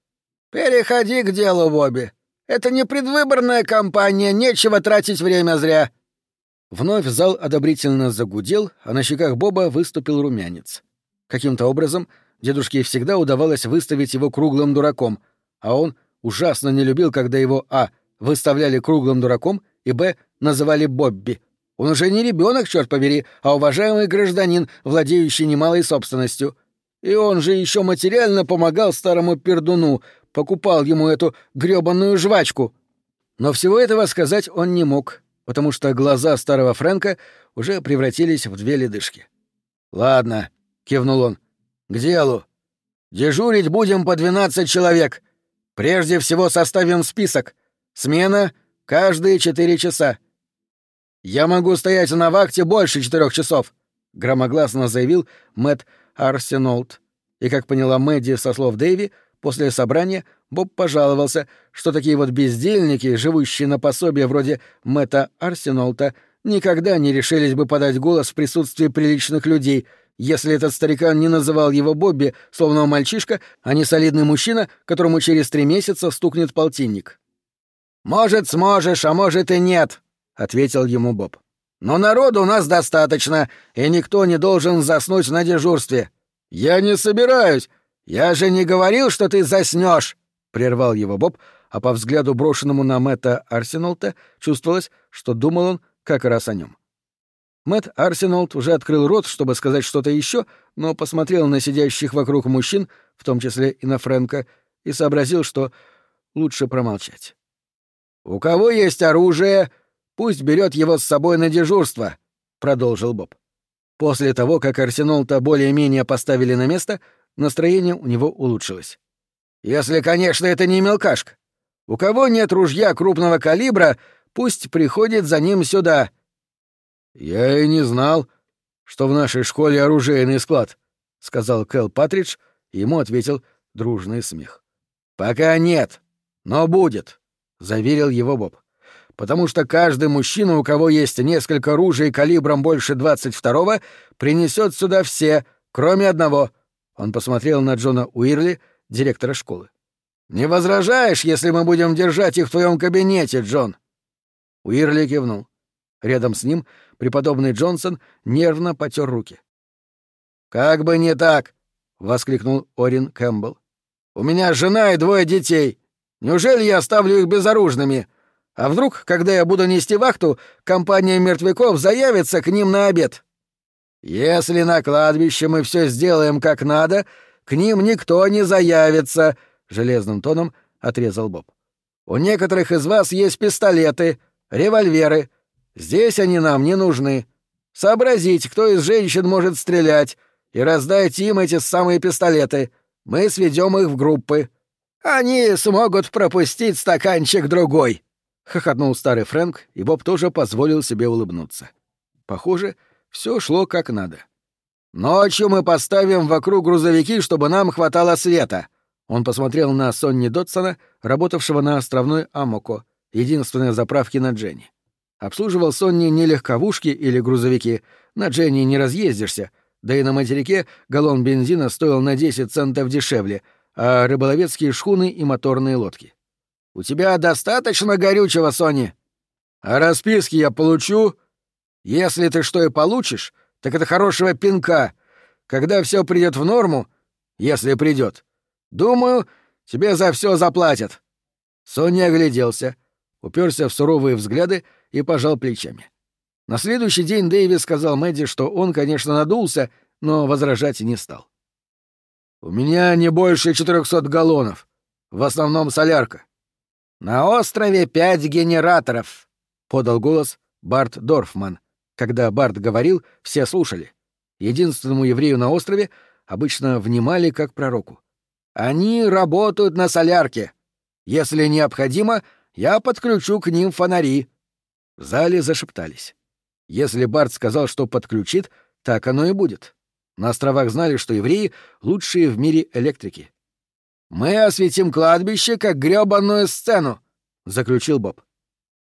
«Переходи к делу, Бобби», это не предвыборная кампания, нечего тратить время зря. Вновь зал одобрительно загудел, а на щеках Боба выступил румянец. Каким-то образом дедушке всегда удавалось выставить его круглым дураком, а он ужасно не любил, когда его а. выставляли круглым дураком и б. называли Бобби. Он уже не ребенок, черт побери, а уважаемый гражданин, владеющий немалой собственностью. И он же еще материально помогал старому пердуну, покупал ему эту грёбаную жвачку. Но всего этого сказать он не мог, потому что глаза старого Фрэнка уже превратились в две ледышки. «Ладно», — кивнул он, — «к делу. Дежурить будем по двенадцать человек. Прежде всего составим список. Смена каждые четыре часа. Я могу стоять на вахте больше четырех часов», — громогласно заявил Мэтт Арсенолд. И, как поняла Мэдди со слов Дэви, после собрания Боб пожаловался, что такие вот бездельники, живущие на пособие вроде Мэтта Арсенолта, никогда не решились бы подать голос в присутствии приличных людей, если этот старикан не называл его Бобби, словно мальчишка, а не солидный мужчина, которому через три месяца стукнет полтинник. «Может, сможешь, а может и нет», — ответил ему Боб. «Но народу у нас достаточно, и никто не должен заснуть на дежурстве». «Я не собираюсь. Я же не говорил, что ты заснешь», — прервал его Боб, а по взгляду, брошенному на Мэтта Арсеналта, чувствовалось, что думал он как раз о нем. Мэтт Арсенолд уже открыл рот, чтобы сказать что-то еще, но посмотрел на сидящих вокруг мужчин, в том числе и на Фрэнка, и сообразил, что лучше промолчать. «У кого есть оружие, пусть берет его с собой на дежурство», — продолжил Боб. После того, как Арсенолта более-менее поставили на место, настроение у него улучшилось. «Если, конечно, это не мелкашка. У кого нет ружья крупного калибра, пусть приходит за ним сюда», «Я и не знал, что в нашей школе оружейный склад», — сказал Кэл Патридж, и ему ответил дружный смех. «Пока нет, но будет», — заверил его Боб. «Потому что каждый мужчина, у кого есть несколько ружей калибром больше двадцать второго, принесет сюда все, кроме одного». Он посмотрел на Джона Уирли, директора школы. «Не возражаешь, если мы будем держать их в твоем кабинете, Джон?» Уирли кивнул. Рядом с ним преподобный Джонсон нервно потер руки. «Как бы не так!» — воскликнул Орин Кэмпбелл. «У меня жена и двое детей. Неужели я оставлю их безоружными? А вдруг, когда я буду нести вахту, компания мертвяков заявится к ним на обед? Если на кладбище мы все сделаем как надо, к ним никто не заявится», — железным тоном отрезал Боб. «У некоторых из вас есть пистолеты, револьверы, Здесь они нам не нужны. Сообразить, кто из женщин может стрелять, и раздать им эти самые пистолеты. Мы сведем их в группы. Они смогут пропустить стаканчик другой. Хохотнул старый Фрэнк, и Боб тоже позволил себе улыбнуться. Похоже, все шло как надо. Ночью мы поставим вокруг грузовики, чтобы нам хватало света. Он посмотрел на Сонни Дотсона, работавшего на островной Амоко, единственной заправке на Дженни. Обслуживал Сонни не легковушки или грузовики, на Дженни не разъездишься, да и на материке галлон бензина стоил на 10 центов дешевле, а рыболовецкие шхуны и моторные лодки. «У тебя достаточно горючего, Сони?» «А расписки я получу?» «Если ты что и получишь, так это хорошего пинка. Когда все придет в норму, если придет, думаю, тебе за все заплатят». Соня огляделся, уперся в суровые взгляды и пожал плечами. На следующий день Дэйвис сказал Мэдди, что он, конечно, надулся, но возражать не стал. «У меня не больше четырехсот галлонов. В основном солярка». «На острове пять генераторов», — подал голос Барт Дорфман. Когда Барт говорил, все слушали. Единственному еврею на острове обычно внимали как пророку. «Они работают на солярке. Если необходимо, я подключу к ним фонари. В зале зашептались. Если Барт сказал, что подключит, так оно и будет. На островах знали, что евреи — лучшие в мире электрики. «Мы осветим кладбище, как грёбаную сцену», — заключил Боб.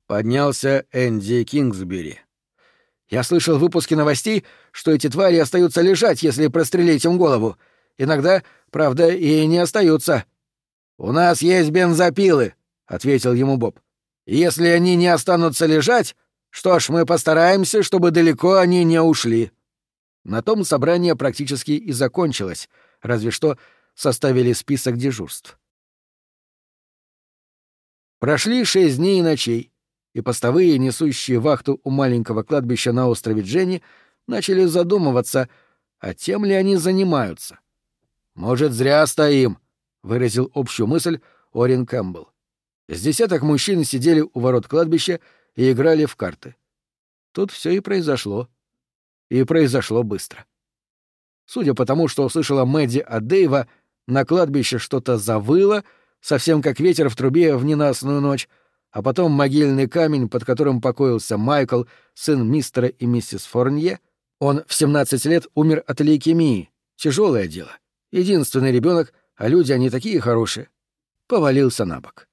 Поднялся Энди Кингсбери. «Я слышал в выпуске новостей, что эти твари остаются лежать, если прострелить им голову. Иногда, правда, и не остаются». «У нас есть бензопилы», — ответил ему Боб. Если они не останутся лежать, что ж, мы постараемся, чтобы далеко они не ушли. На том собрание практически и закончилось, разве что составили список дежурств. Прошли шесть дней и ночей, и постовые, несущие вахту у маленького кладбища на острове Дженни, начали задумываться, а тем ли они занимаются. «Может, зря стоим», — выразил общую мысль Орин Кэмпбелл. С десяток мужчин сидели у ворот кладбища и играли в карты. Тут все и произошло. И произошло быстро. Судя по тому, что услышала Мэдди от Дэйва, на кладбище что-то завыло, совсем как ветер в трубе в ненастную ночь, а потом могильный камень, под которым покоился Майкл, сын мистера и миссис Форнье, он в 17 лет умер от лейкемии. Тяжелое дело. Единственный ребенок, а люди они такие хорошие. Повалился на бок.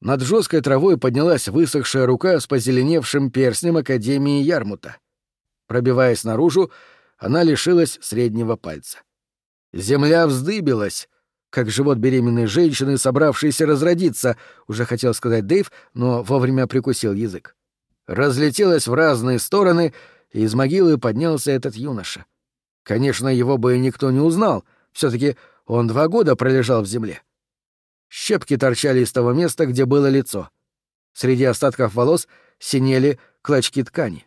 Над жесткой травой поднялась высохшая рука с позеленевшим перстнем Академии Ярмута. Пробиваясь наружу, она лишилась среднего пальца. Земля вздыбилась, как живот беременной женщины, собравшейся разродиться, уже хотел сказать Дэйв, но вовремя прикусил язык. Разлетелась в разные стороны, и из могилы поднялся этот юноша. Конечно, его бы никто не узнал, все таки он два года пролежал в земле. Щепки торчали из того места, где было лицо. Среди остатков волос синели клочки ткани.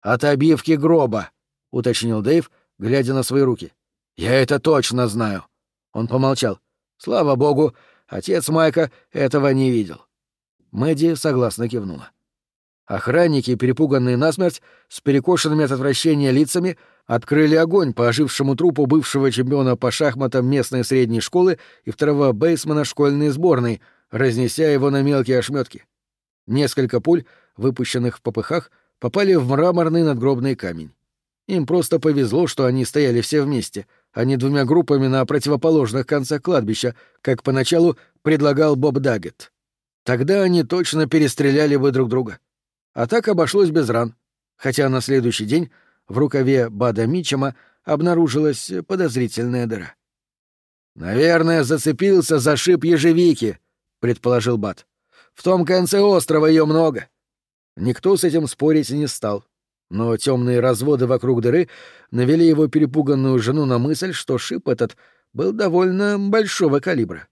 «От обивки гроба», — уточнил Дэйв, глядя на свои руки. «Я это точно знаю». Он помолчал. «Слава богу, отец Майка этого не видел». Мэдди согласно кивнула. Охранники, перепуганные насмерть, с перекошенными от отвращения лицами, открыли огонь по ожившему трупу бывшего чемпиона по шахматам местной средней школы и второго бейсмена школьной сборной, разнеся его на мелкие ошметки. Несколько пуль, выпущенных в попыхах, попали в мраморный надгробный камень. Им просто повезло, что они стояли все вместе, а не двумя группами на противоположных концах кладбища, как поначалу предлагал Боб Даггет. Тогда они точно перестреляли бы друг друга. А так обошлось без ран, хотя на следующий день в рукаве Бада Мичема обнаружилась подозрительная дыра. «Наверное, зацепился за шип ежевики», — предположил Бад. «В том конце острова ее много». Никто с этим спорить не стал, но темные разводы вокруг дыры навели его перепуганную жену на мысль, что шип этот был довольно большого калибра.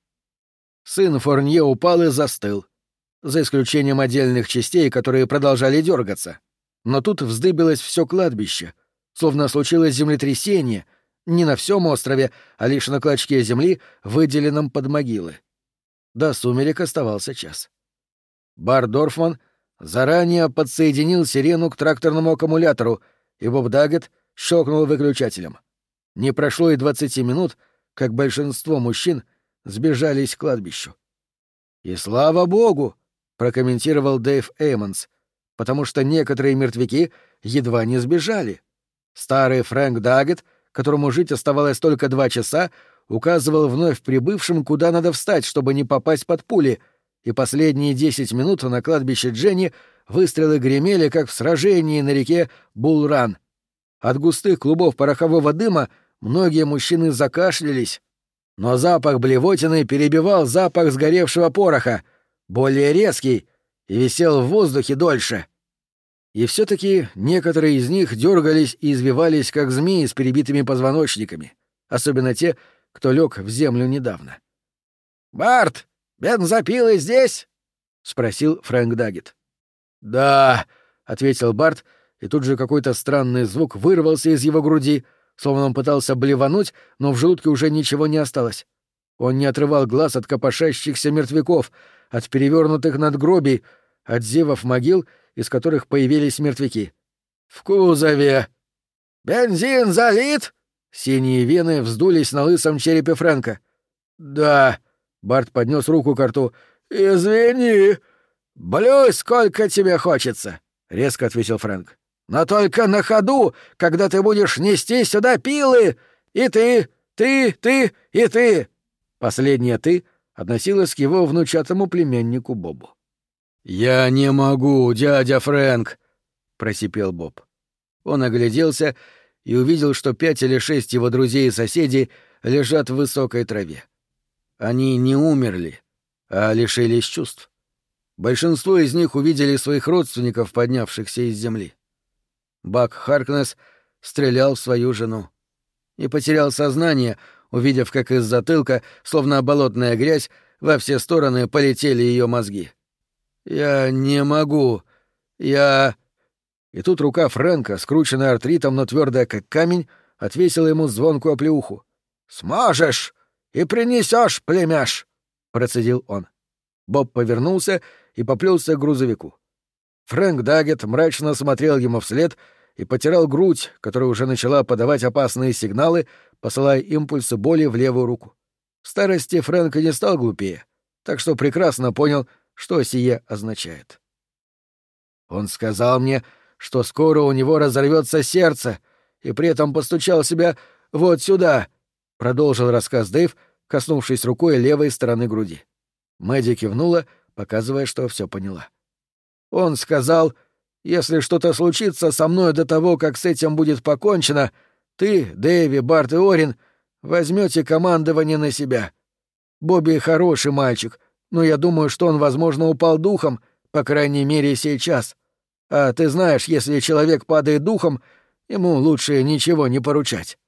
Сын Форнье упал и застыл, за исключением отдельных частей, которые продолжали дергаться. Но тут вздыбилось все кладбище, словно случилось землетрясение, не на всем острове, а лишь на клочке земли, выделенном под могилы. До сумерек оставался час. Бар Дорфман заранее подсоединил сирену к тракторному аккумулятору, и Боб Даггет щелкнул выключателем. Не прошло и двадцати минут, как большинство мужчин сбежались к кладбищу. И слава богу, прокомментировал Дэйв Эймонс, потому что некоторые мертвяки едва не сбежали. Старый Фрэнк Даггет, которому жить оставалось только два часа, указывал вновь прибывшим, куда надо встать, чтобы не попасть под пули, и последние десять минут на кладбище Дженни выстрелы гремели, как в сражении на реке Булран. От густых клубов порохового дыма многие мужчины закашлялись, но запах блевотины перебивал запах сгоревшего пороха, более резкий и висел в воздухе дольше. И все-таки некоторые из них дергались и извивались, как змеи с перебитыми позвоночниками, особенно те, кто лег в землю недавно. «Барт, бензопилы здесь?» — спросил Фрэнк Даггет. «Да», — ответил Барт, и тут же какой-то странный звук вырвался из его груди, словно он пытался блевануть, но в желудке уже ничего не осталось. Он не отрывал глаз от копошащихся мертвяков, от перевернутых надгробий, от зевов могил, из которых появились мертвяки. «В кузове!» «Бензин залит?» Синие вены вздулись на лысом черепе Фрэнка. «Да», — Барт поднес руку к рту. «Извини». «Блюй, сколько тебе хочется», — резко ответил Фрэнк. «Но только на ходу, когда ты будешь нести сюда пилы! И ты, ты, ты и ты!» Последнее «ты» относилась к его внучатому племяннику Бобу. «Я не могу, дядя Фрэнк!» — просипел Боб. Он огляделся и увидел, что пять или шесть его друзей и соседей лежат в высокой траве. Они не умерли, а лишились чувств. Большинство из них увидели своих родственников, поднявшихся из земли. Бак Харкнес стрелял в свою жену и потерял сознание, увидев, как из затылка, словно болотная грязь, во все стороны полетели ее мозги. «Я не могу. Я...» И тут рука Фрэнка, скрученная артритом, но твердая как камень, отвесила ему звонкую оплеуху. «Сможешь и принесешь, племяш!» — процедил он. Боб повернулся и поплелся к грузовику. Фрэнк Даггет мрачно смотрел ему вслед и потирал грудь, которая уже начала подавать опасные сигналы, посылая импульсы боли в левую руку. В старости Фрэнк не стал глупее, так что прекрасно понял, что сие означает. Он сказал мне, что скоро у него разорвется сердце, и при этом постучал себя вот сюда, — продолжил рассказ Дэйв, коснувшись рукой левой стороны груди. Мэдди кивнула, показывая, что все поняла. Он сказал, если что-то случится со мной до того, как с этим будет покончено, ты, Дэви, Барт и Орин возьмете командование на себя. Бобби хороший мальчик, но я думаю, что он, возможно, упал духом, по крайней мере, сейчас. А ты знаешь, если человек падает духом, ему лучше ничего не поручать.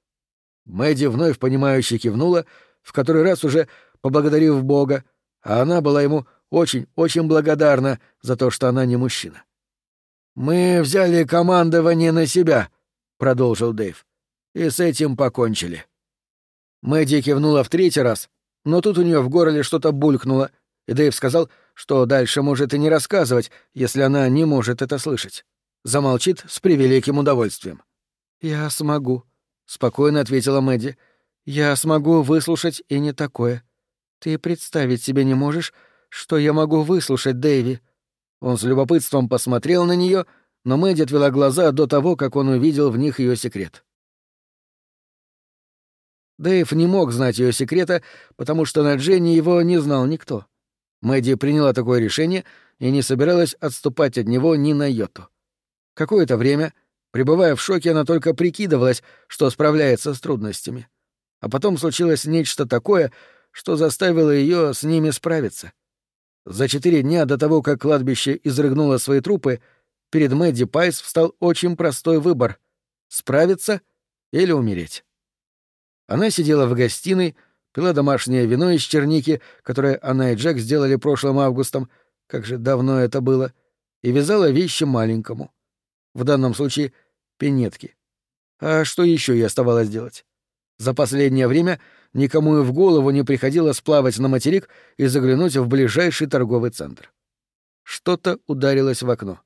Мэдди вновь понимающе кивнула, в который раз уже поблагодарив Бога, а она была ему очень-очень благодарна за то, что она не мужчина. «Мы взяли командование на себя», — продолжил Дэйв, — «и с этим покончили». Мэдди кивнула в третий раз, но тут у нее в горле что-то булькнуло, и Дэйв сказал, что дальше может и не рассказывать, если она не может это слышать. Замолчит с превеликим удовольствием. «Я смогу», — спокойно ответила Мэдди. «Я смогу выслушать и не такое. Ты представить себе не можешь, что я могу выслушать, Дэйви». Он с любопытством посмотрел на нее, но Мэдди отвела глаза до того, как он увидел в них ее секрет. Дэйв не мог знать ее секрета, потому что на Дженни его не знал никто. Мэдди приняла такое решение и не собиралась отступать от него ни на йоту. Какое-то время, пребывая в шоке, она только прикидывалась, что справляется с трудностями. А потом случилось нечто такое, что заставило ее с ними справиться. За четыре дня до того, как кладбище изрыгнуло свои трупы, перед Мэдди Пайс встал очень простой выбор — справиться или умереть. Она сидела в гостиной, пила домашнее вино из черники, которое она и Джек сделали прошлым августом, как же давно это было, и вязала вещи маленькому. В данном случае — пинетки. А что еще ей оставалось делать? За последнее время никому и в голову не приходило сплавать на материк и заглянуть в ближайший торговый центр. Что-то ударилось в окно.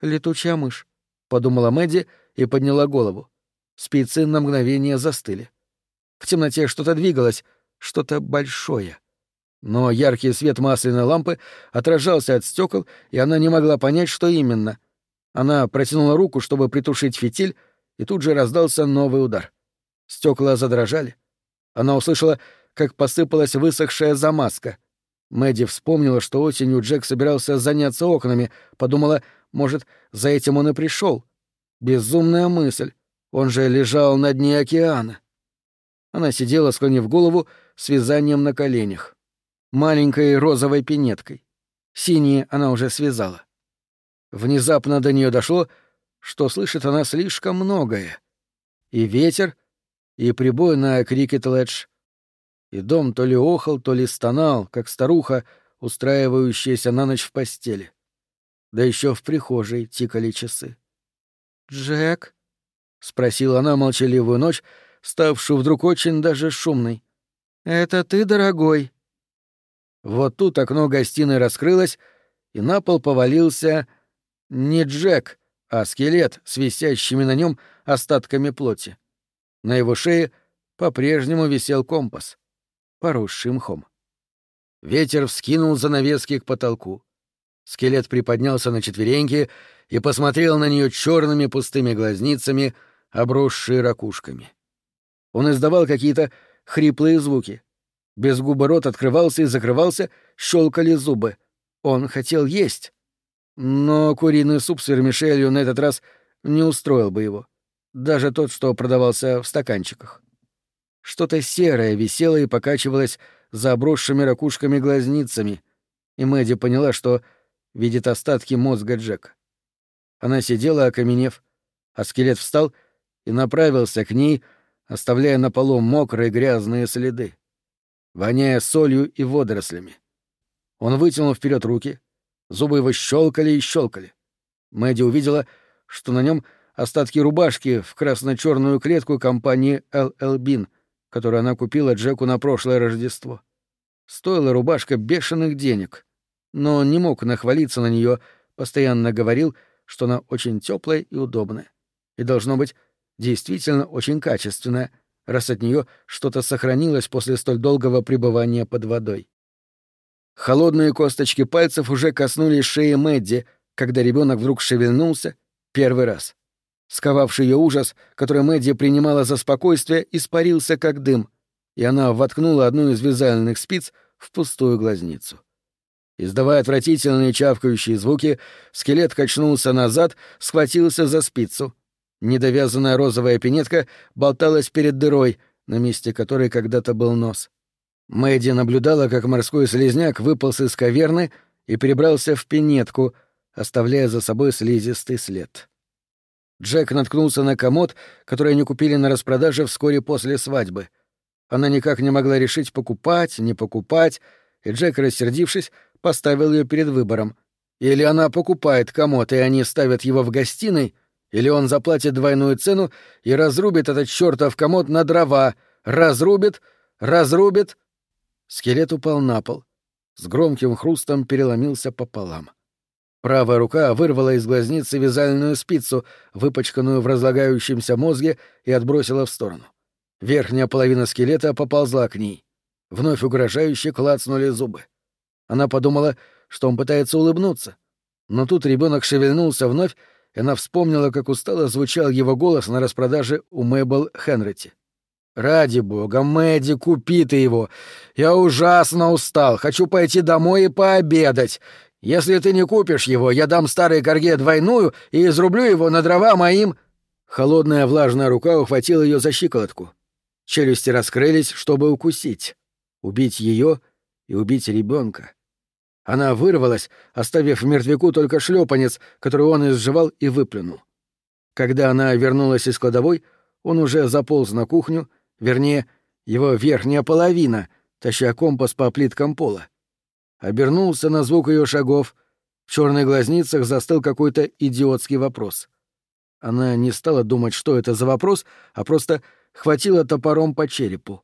«Летучая мышь», — подумала Мэдди и подняла голову. Спицы на мгновение застыли. В темноте что-то двигалось, что-то большое. Но яркий свет масляной лампы отражался от стекол, и она не могла понять, что именно. Она протянула руку, чтобы притушить фитиль, и тут же раздался новый удар. Стекла задрожали. Она услышала, как посыпалась высохшая замазка. Мэдди вспомнила, что осенью Джек собирался заняться окнами, подумала, может, за этим он и пришел. Безумная мысль. Он же лежал на дне океана. Она сидела, склонив голову, с вязанием на коленях. Маленькой розовой пинеткой. Синие она уже связала. Внезапно до нее дошло, что слышит она слишком многое. И ветер, и прибой на крикет-ледж. И дом то ли охал, то ли стонал, как старуха, устраивающаяся на ночь в постели. Да еще в прихожей тикали часы. «Джек?» — спросила она молчаливую ночь, ставшую вдруг очень даже шумной. «Это ты, дорогой?» Вот тут окно гостиной раскрылось, и на пол повалился не Джек, а скелет с висящими на нем остатками плоти. На его шее по-прежнему висел компас, поросший мхом. Ветер вскинул занавески к потолку. Скелет приподнялся на четвереньки и посмотрел на нее черными пустыми глазницами, обросшие ракушками. Он издавал какие-то хриплые звуки. Без губы рот открывался и закрывался, щелкали зубы. Он хотел есть. Но куриный суп с вермишелью на этот раз не устроил бы его. Даже тот, что продавался в стаканчиках. Что-то серое висело и покачивалось за обросшими ракушками глазницами, и Мэдди поняла, что видит остатки мозга Джека. Она сидела, окаменев, а скелет встал и направился к ней, оставляя на полу мокрые грязные следы, воняя солью и водорослями. Он вытянул вперед руки, Зубы его щелкали и щелкали. Мэдди увидела, что на нем остатки рубашки в красно-черную клетку компании LL Bean, которую она купила Джеку на прошлое Рождество. Стоила рубашка бешеных денег, но он не мог нахвалиться на нее, постоянно говорил, что она очень теплая и удобная. И должно быть действительно очень качественная, раз от нее что-то сохранилось после столь долгого пребывания под водой. Холодные косточки пальцев уже коснулись шеи Мэдди, когда ребенок вдруг шевельнулся первый раз. Сковавший ее ужас, который Мэдди принимала за спокойствие, испарился как дым, и она воткнула одну из вязальных спиц в пустую глазницу. Издавая отвратительные чавкающие звуки, скелет качнулся назад, схватился за спицу. Недовязанная розовая пинетка болталась перед дырой, на месте которой когда-то был нос. Мэдди наблюдала, как морской слезняк выполз из каверны и перебрался в пинетку, оставляя за собой слизистый след. Джек наткнулся на комод, который они купили на распродаже вскоре после свадьбы. Она никак не могла решить, покупать, не покупать, и Джек, рассердившись, поставил ее перед выбором. Или она покупает комод, и они ставят его в гостиной, или он заплатит двойную цену и разрубит этот чертов комод на дрова, разрубит, разрубит. Скелет упал на пол. С громким хрустом переломился пополам. Правая рука вырвала из глазницы вязальную спицу, выпачканную в разлагающемся мозге, и отбросила в сторону. Верхняя половина скелета поползла к ней. Вновь угрожающе клацнули зубы. Она подумала, что он пытается улыбнуться. Но тут ребенок шевельнулся вновь, и она вспомнила, как устало звучал его голос на распродаже у Мэйбл Хенрити. «Ради бога, Мэдди, купи ты его! Я ужасно устал, хочу пойти домой и пообедать. Если ты не купишь его, я дам старой корге двойную и изрублю его на дрова моим...» Холодная влажная рука ухватила ее за щиколотку. Челюсти раскрылись, чтобы укусить. Убить ее и убить ребенка. Она вырвалась, оставив мертвяку только шлепанец, который он изживал и выплюнул. Когда она вернулась из кладовой, он уже заполз на кухню, вернее, его верхняя половина, таща компас по плиткам пола обернулся на звук ее шагов. В черных глазницах застыл какой-то идиотский вопрос. Она не стала думать, что это за вопрос, а просто хватила топором по черепу.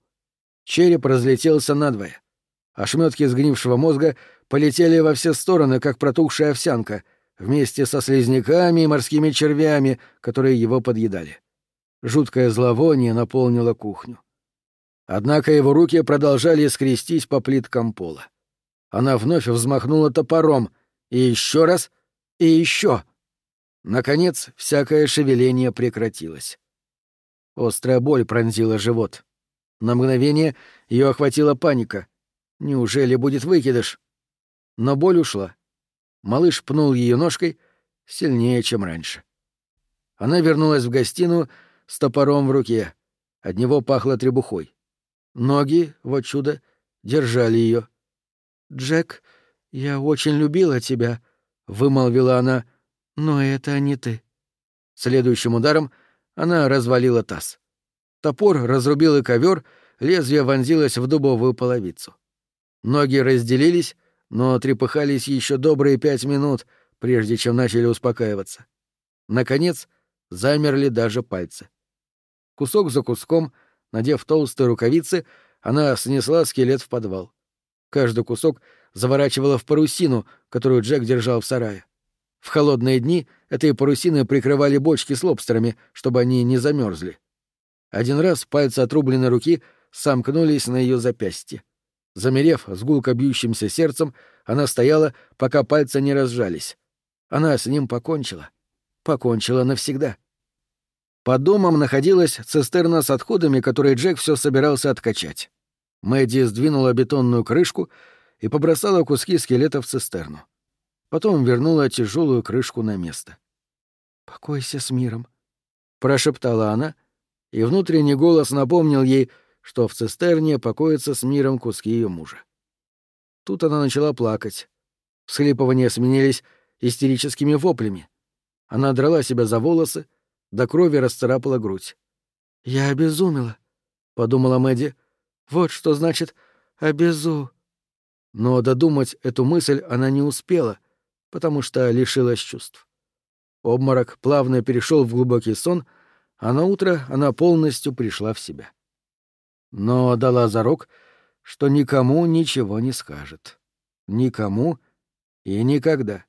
Череп разлетелся надвое. Ошметки сгнившего мозга полетели во все стороны, как протухшая овсянка, вместе со слизняками и морскими червями, которые его подъедали. Жуткое зловоние наполнило кухню. Однако его руки продолжали скрестись по плиткам пола. Она вновь взмахнула топором. И еще раз, и еще. Наконец, всякое шевеление прекратилось. Острая боль пронзила живот. На мгновение ее охватила паника. Неужели будет выкидыш? Но боль ушла. Малыш пнул ее ножкой сильнее, чем раньше. Она вернулась в гостиную с топором в руке. От него пахло требухой. Ноги, вот чудо, держали ее. «Джек, я очень любила тебя», — вымолвила она, — «но это не ты». Следующим ударом она развалила таз. Топор разрубил и ковер, лезвие вонзилось в дубовую половицу. Ноги разделились, но трепыхались еще добрые пять минут, прежде чем начали успокаиваться. Наконец, замерли даже пальцы. Кусок за куском, надев толстые рукавицы, она снесла скелет в подвал. Каждый кусок заворачивала в парусину, которую Джек держал в сарае. В холодные дни этой парусины прикрывали бочки с лобстерами, чтобы они не замерзли. Один раз пальцы отрубленной руки сомкнулись на ее запястье. Замерев с гулко бьющимся сердцем, она стояла, пока пальцы не разжались. Она с ним покончила. Покончила навсегда. Под домом находилась цистерна с отходами, которые Джек все собирался откачать. Мэдди сдвинула бетонную крышку и побросала куски скелета в цистерну. Потом вернула тяжелую крышку на место. «Покойся с миром», — прошептала она, и внутренний голос напомнил ей, что в цистерне покоятся с миром куски ее мужа. Тут она начала плакать. Всхлипывания сменились истерическими воплями. Она драла себя за волосы, до крови расцарапала грудь. «Я обезумела», — подумала Мэдди, — вот что значит «обезу». Но додумать эту мысль она не успела, потому что лишилась чувств. Обморок плавно перешел в глубокий сон, а на утро она полностью пришла в себя. Но дала зарок, что никому ничего не скажет. Никому и никогда.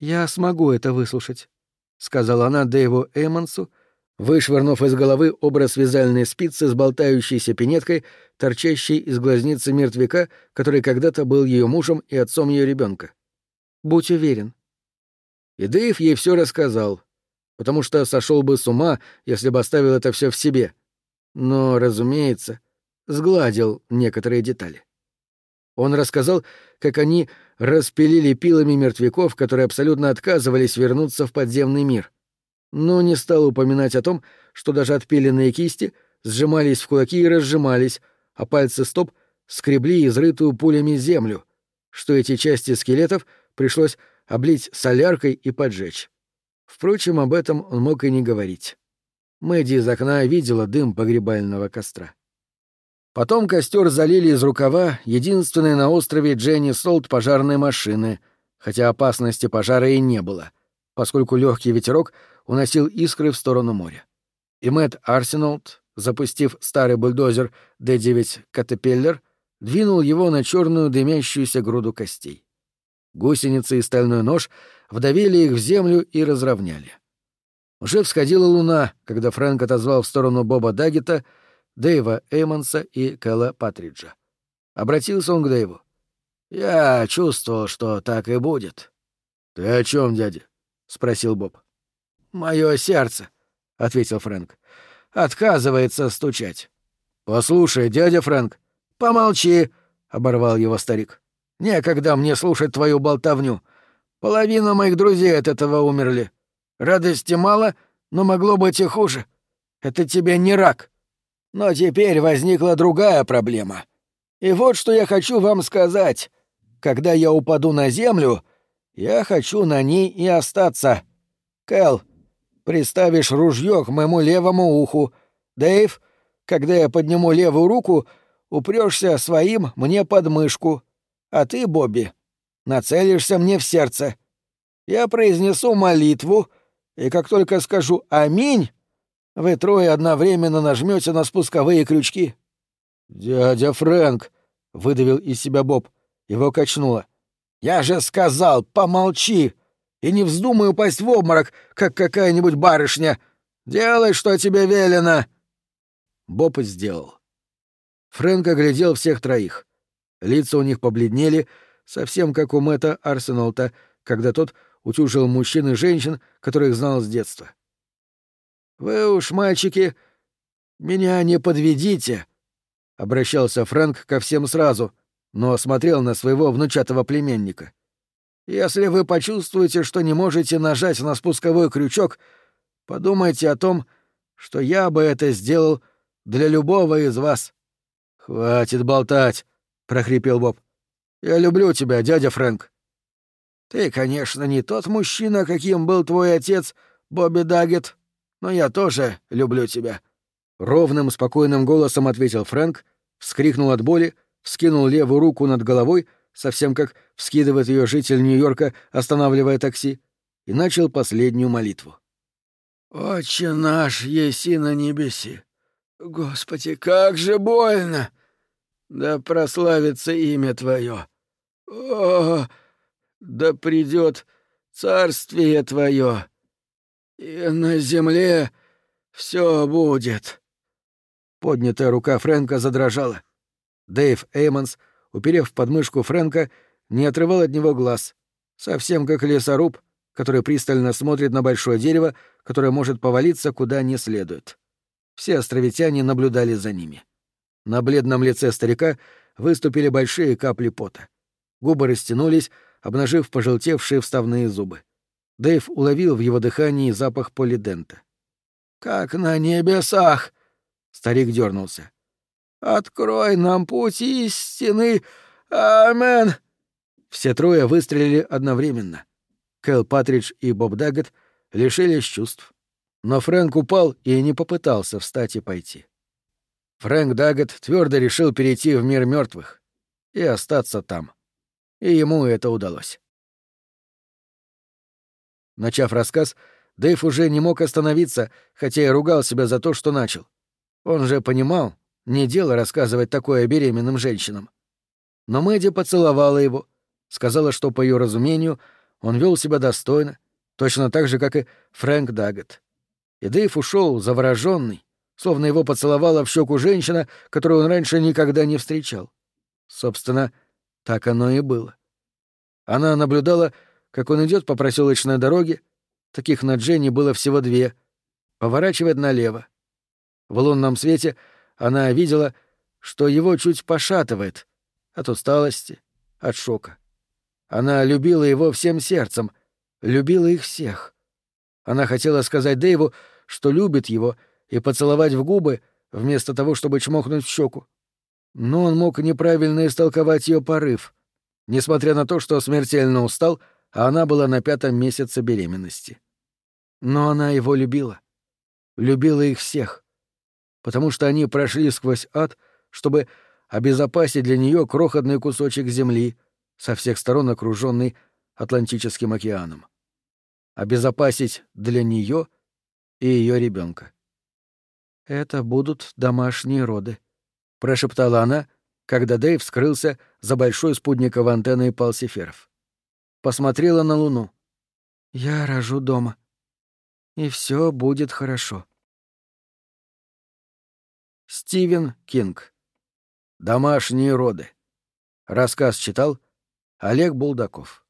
«Я смогу это выслушать», — сказала она Дэйву Эймонсу, вышвырнув из головы образ вязальной спицы с болтающейся пинеткой, торчащей из глазницы мертвяка, который когда-то был ее мужем и отцом ее ребенка. «Будь уверен». И Дэйв ей все рассказал, потому что сошел бы с ума, если бы оставил это все в себе. Но, разумеется, сгладил некоторые детали. Он рассказал, как они распилили пилами мертвяков, которые абсолютно отказывались вернуться в подземный мир. Но не стал упоминать о том, что даже отпиленные кисти сжимались в кулаки и разжимались, а пальцы стоп скребли изрытую пулями землю, что эти части скелетов пришлось облить соляркой и поджечь. Впрочем, об этом он мог и не говорить. Мэдди из окна видела дым погребального костра. Потом костер залили из рукава единственной на острове Дженни Солт пожарной машины, хотя опасности пожара и не было, поскольку легкий ветерок уносил искры в сторону моря. И Мэтт Арсенолд, запустив старый бульдозер Д-9 Катапеллер, двинул его на черную дымящуюся груду костей. Гусеницы и стальной нож вдавили их в землю и разровняли. Уже всходила луна, когда Фрэнк отозвал в сторону Боба Даггета — Дэйва Эймонса и Кэлла Патриджа. Обратился он к Дэйву. «Я чувствовал, что так и будет». «Ты о чем, дядя?» — спросил Боб. «Мое сердце», — ответил Фрэнк, — «отказывается стучать». «Послушай, дядя Фрэнк». «Помолчи», — оборвал его старик. «Некогда мне слушать твою болтовню. Половина моих друзей от этого умерли. Радости мало, но могло быть и хуже. Это тебе не рак. Но теперь возникла другая проблема. И вот что я хочу вам сказать. Когда я упаду на землю, я хочу на ней и остаться. Кэл, приставишь ружье к моему левому уху. Дэйв, когда я подниму левую руку, упрешься своим мне под мышку. А ты, Бобби, нацелишься мне в сердце. Я произнесу молитву, и как только скажу «Аминь», вы трое одновременно нажмете на спусковые крючки. Дядя Фрэнк, выдавил из себя Боб. Его качнуло. Я же сказал, помолчи и не вздумай упасть в обморок, как какая-нибудь барышня. Делай, что тебе велено. Боб сделал. Фрэнк оглядел всех троих. Лица у них побледнели, совсем как у Мэтта Арсеналта, когда тот утюжил мужчин и женщин, которых знал с детства. — «Вы уж, мальчики, меня не подведите!» — обращался Фрэнк ко всем сразу, но смотрел на своего внучатого племенника. «Если вы почувствуете, что не можете нажать на спусковой крючок, подумайте о том, что я бы это сделал для любого из вас». «Хватит болтать!» — прохрипел Боб. «Я люблю тебя, дядя Фрэнк». «Ты, конечно, не тот мужчина, каким был твой отец, Бобби Даггет», но я тоже люблю тебя». Ровным, спокойным голосом ответил Фрэнк, вскрикнул от боли, вскинул левую руку над головой, совсем как вскидывает ее житель Нью-Йорка, останавливая такси, и начал последнюю молитву. «Отче наш, еси на небеси! Господи, как же больно! Да прославится имя Твое! О, да придет царствие Твое! И на земле все будет. Поднятая рука Фрэнка задрожала. Дэйв Эймонс, уперев подмышку Фрэнка, не отрывал от него глаз, совсем как лесоруб, который пристально смотрит на большое дерево, которое может повалиться куда не следует. Все островитяне наблюдали за ними. На бледном лице старика выступили большие капли пота. Губы растянулись, обнажив пожелтевшие вставные зубы. Дэйв уловил в его дыхании запах полидента. «Как на небесах!» — старик дернулся. «Открой нам путь истины! Амен!» Все трое выстрелили одновременно. Кэл Патридж и Боб Даггет лишились чувств. Но Фрэнк упал и не попытался встать и пойти. Фрэнк Даггет твердо решил перейти в мир мертвых и остаться там. И ему это удалось. Начав рассказ, Дэйв уже не мог остановиться, хотя и ругал себя за то, что начал. Он же понимал, не дело рассказывать такое беременным женщинам. Но Мэдди поцеловала его, сказала, что, по ее разумению, он вел себя достойно, точно так же, как и Фрэнк Даггет. И Дэйв ушел завороженный, словно его поцеловала в щеку женщина, которую он раньше никогда не встречал. Собственно, так оно и было. Она наблюдала, как он идет по проселочной дороге, таких на Дженни было всего две, поворачивает налево. В лунном свете она видела, что его чуть пошатывает от усталости, от шока. Она любила его всем сердцем, любила их всех. Она хотела сказать Дэйву, что любит его, и поцеловать в губы, вместо того, чтобы чмокнуть в щеку. Но он мог неправильно истолковать ее порыв, несмотря на то, что смертельно устал, а она была на пятом месяце беременности. Но она его любила. Любила их всех. Потому что они прошли сквозь ад, чтобы обезопасить для нее крохотный кусочек земли, со всех сторон окруженный Атлантическим океаном. Обезопасить для нее и ее ребенка. Это будут домашние роды, прошептала она, когда Дэйв скрылся за большой спутниковой антенной палсиферов. Посмотрела на Луну. «Я рожу дома. И все будет хорошо». Стивен Кинг. «Домашние роды». Рассказ читал Олег Булдаков.